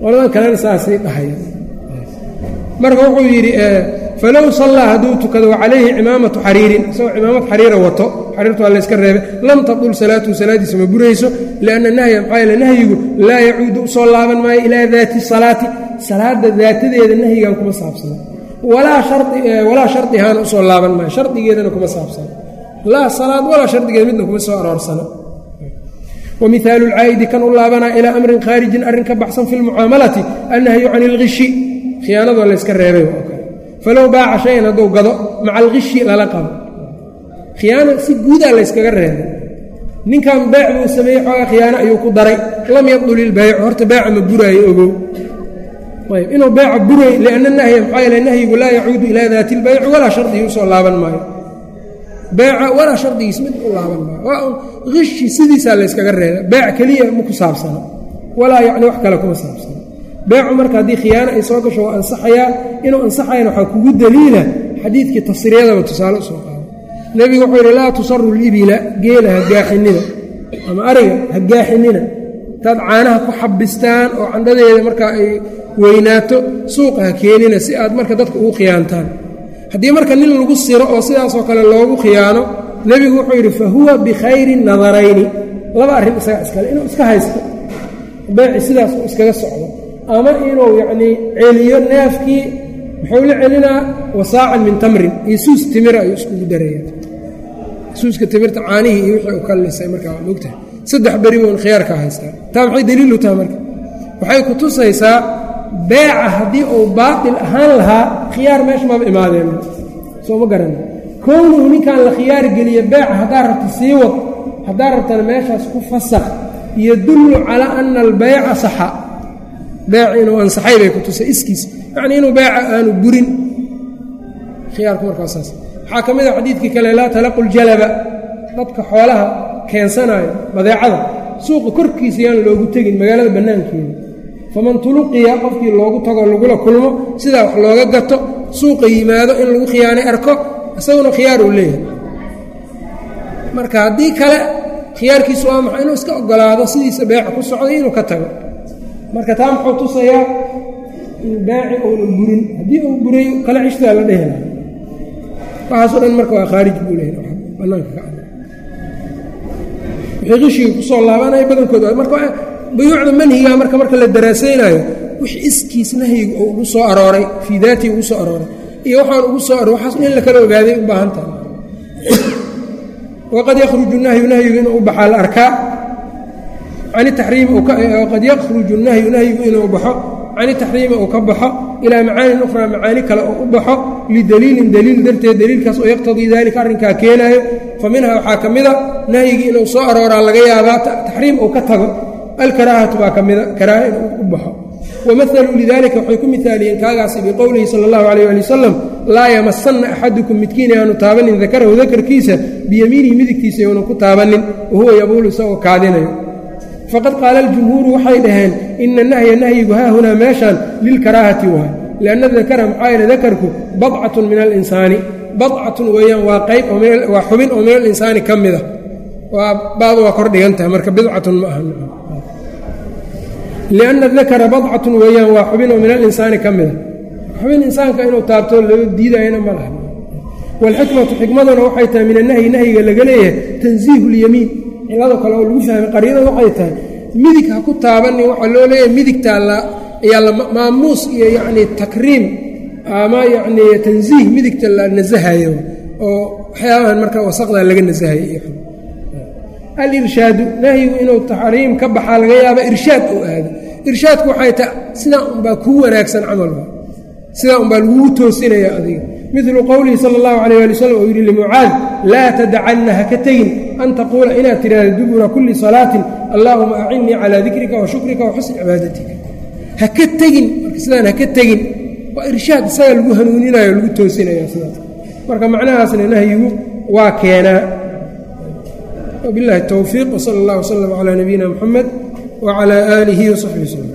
qoladan kalena saasay dhahaya marka wuxuu yidhi falow sallaa hadduu tukado wacalayhi cimaamatu xariirin. Isagoo cimaamad xariira wato. Xariirta waa layska reebay. Lam tabdul salaatuhu salaadiisa ma burayso lianna nahya maxaa yeele nahyigu laa yacuudu u soo laaban maayo ilaa daati salaati. Salaadda daatadeeda nahyigan kuma saabsana walaa shardihaana u soo laaban maayo. Shardigeedana kuma saabsana laa salaad walaa shardigeeda midna kuma soo aroorsana wmihaalu lcaa'idi kan u laabanaa ilaa amrin khaarijin arrin ka baxsan fi lmucaamalati annahyu can ilgishi khiyaanadoo layska reebay falow baaca shayan hadduu gado maca algishi lala qabo. Khiyaano si guudaa layskaga reebay. Ninkan beec buu sameeyey xoogaa khiyaano ayuu ku daray. Lam yabdul horta beeca ma buraayo ogow inuu beeca buray lianna nahya maxaa yeele nahyigu laa yacuudu ilaa daati ilbayci walaa shardigii u soo laaban maayo. Beeca walaa shardigiis mid u laaban maayo. Gishi sidiisaa layskaga reeba beec keliya ma ku saabsana. Walaa yacni wax kale kuma saabsana. Beecu marka haddii khiyaano ay soo gasho waa ansaxayaa inuu ansaxayana waxaa kugu daliila xadiidkii tasriyadaba tusaale u soo qaado. Nebigu wuxuu yidhi laa tusaru libila geela hagaaxinina ama ariga hagaaxinina intaad caanaha ku xabistaan oo candhadeeda markaa ay weynaato suuqa ha keenina si aad marka dadka ugu khiyaantaan. Haddii marka nin lagu siro oo sidaasoo kale loogu khiyaano nebigu wuxuu yidhi fa huwa bikhayri nadarayni. Laba arrin isaga iskale inuu iska haysto beeci sidaas uu iskaga socdo. Ama inuu yacnii celiyo neefkii muxuu la celinaa wasaacan min tamrin. Iyo suus timira ayuu iskugu daraya suuska timirta caanihii iyo wixii u ka lisay markaa mogtahay saddex beri buun khiyaarkaa haystaa. Taa maxay daliilu taha marka? Waxay ku tusaysaa beeca haddii uu baatil ahaan lahaa khiyaar meesha maba imaadeen. Soo ma garana kownuhu ninkan la khiyaar geliya beeca haddaa rabta sii wad haddaa rabtana meeshaas ku fasakh yadullu calaa ana albeyca saxa. Beeca inuu ansaxay bay ku tusay iskiis. Yacnii inuu beeca aanu burin. Khiyaarku markaa saas. Waxaa ka mid a xadiidkii kale laa talaqu ljalaba dadka xoolaha keensanayo badeecada. Suuqa korkiisa yaan loogu tegin magaalada bannaankeeda faman tuluqiya qofkii loogu tago lagula kulmo sidaa wax looga gato suuqa yimaado in lagu khiyaanay arko isaguna khiyaar uu leeyahay. Marka haddii kale khiyaarkiisu waa maxay inuu iska ogolaado sidiisa beeca ku socday inuu ka tago? Marka taa muxuu tusayaa in beeci uunan burin. Haddii uu buray kale cishtaa la dhehela waxaaso dhan marka waa khaarij buu leeyahay. Bannaanka ka ada wixii qishigii ku soo laabanaya badankood marka buyuucda manhiga marka marka la daraasaynayo wix iskiis nahyiga oo ugu soo arooray fii daatii ugu soo arooray iyo waxaan ugu soo arooray waxaas in la kala ogaaday u tahay. Waqad yakhruju nahyu nahyigu inuu u la arkaa. Can taxriimi qad yakhruju nahyu nahyigu inuu baxo. Can taxriimi uu ka baxo ilaa macaanin ukhraa macaani kale oo u baxo lidaliilin daliil darteed daliilkaas oo yaqtadii dalika arrinkaa keenaayo. Fa minha waxaa ka mida nahyigii inuu soo arooraa laga yaabaa taxriim uu ka tago alkaraahatu baa ka mida karaaha inuu u baxo wamahaluu lidalika waxay ku mihaaliyeen kaagaasi biqowlihi sala allahu calayh ali wasalam laa yamasanna axadukum midkiin aanu taabanin dakarahu dakarkiisa biyamiinihi midigtiisa younan ku taabanin wahuwa yabuulu isagoo kaadinayo faqad qaala aljumhuuru waxay dhaheen ina nahya nahyigu haahunaa meeshaan lilkaraahati waay lianna dakara maxaa yeele dakarku badcatun min alinsaani badcatun weeyaan waa qayb waa xubin oo min alinsaani ka mid a waa baad waa kor dhigan marka bidcatun ma aha lianna dakara badcatun weeyaan waa xubin min alinsaani ka mida xubin insaanka inuu taabto loo diidayana ma laha waalxikmatu xikmaduna waxay tahay min annahyi nahyiga laga leeyahay tansiihu lyamiin cilado kale oo lagu fahmay qariinada waxay tahay midig ha ku taabanin waxaa loo leeyahay midigtaa maamuus iyo yacni takriim ama yacni tansiih midigta la nasahayo oo waxyaabahan marka wasaqdaa laga nasahayo alirshaadu nahyigu inuu taxriim ka baxaa laga yaaba irshaad uu aado irshaadku waxay ta sidaa unbaa kuu wanaagsan camalba sidaa unbaa laguu toosinaya adiga. Milu qowlihi sal اllahu alayh ali wslam oo yidhi limucaad laa tadacanna haka tegin an taquula inaad tidhaahdo dubura kulli salaatin allaahuma acinnii calaa dikrika wa shukrika wa xusni cibaadatika. Haka tegin marka sidaan haka tegin waa irshaad isaga lagu hanuuninayo lagu toosinaya sidaas. Marka macnahaasna nahyigu waa keenaa. Wabilahi towfiiq wsal اllah wslm calaa nabiyina muxamed wcalaa aalihi wasaxbii wslam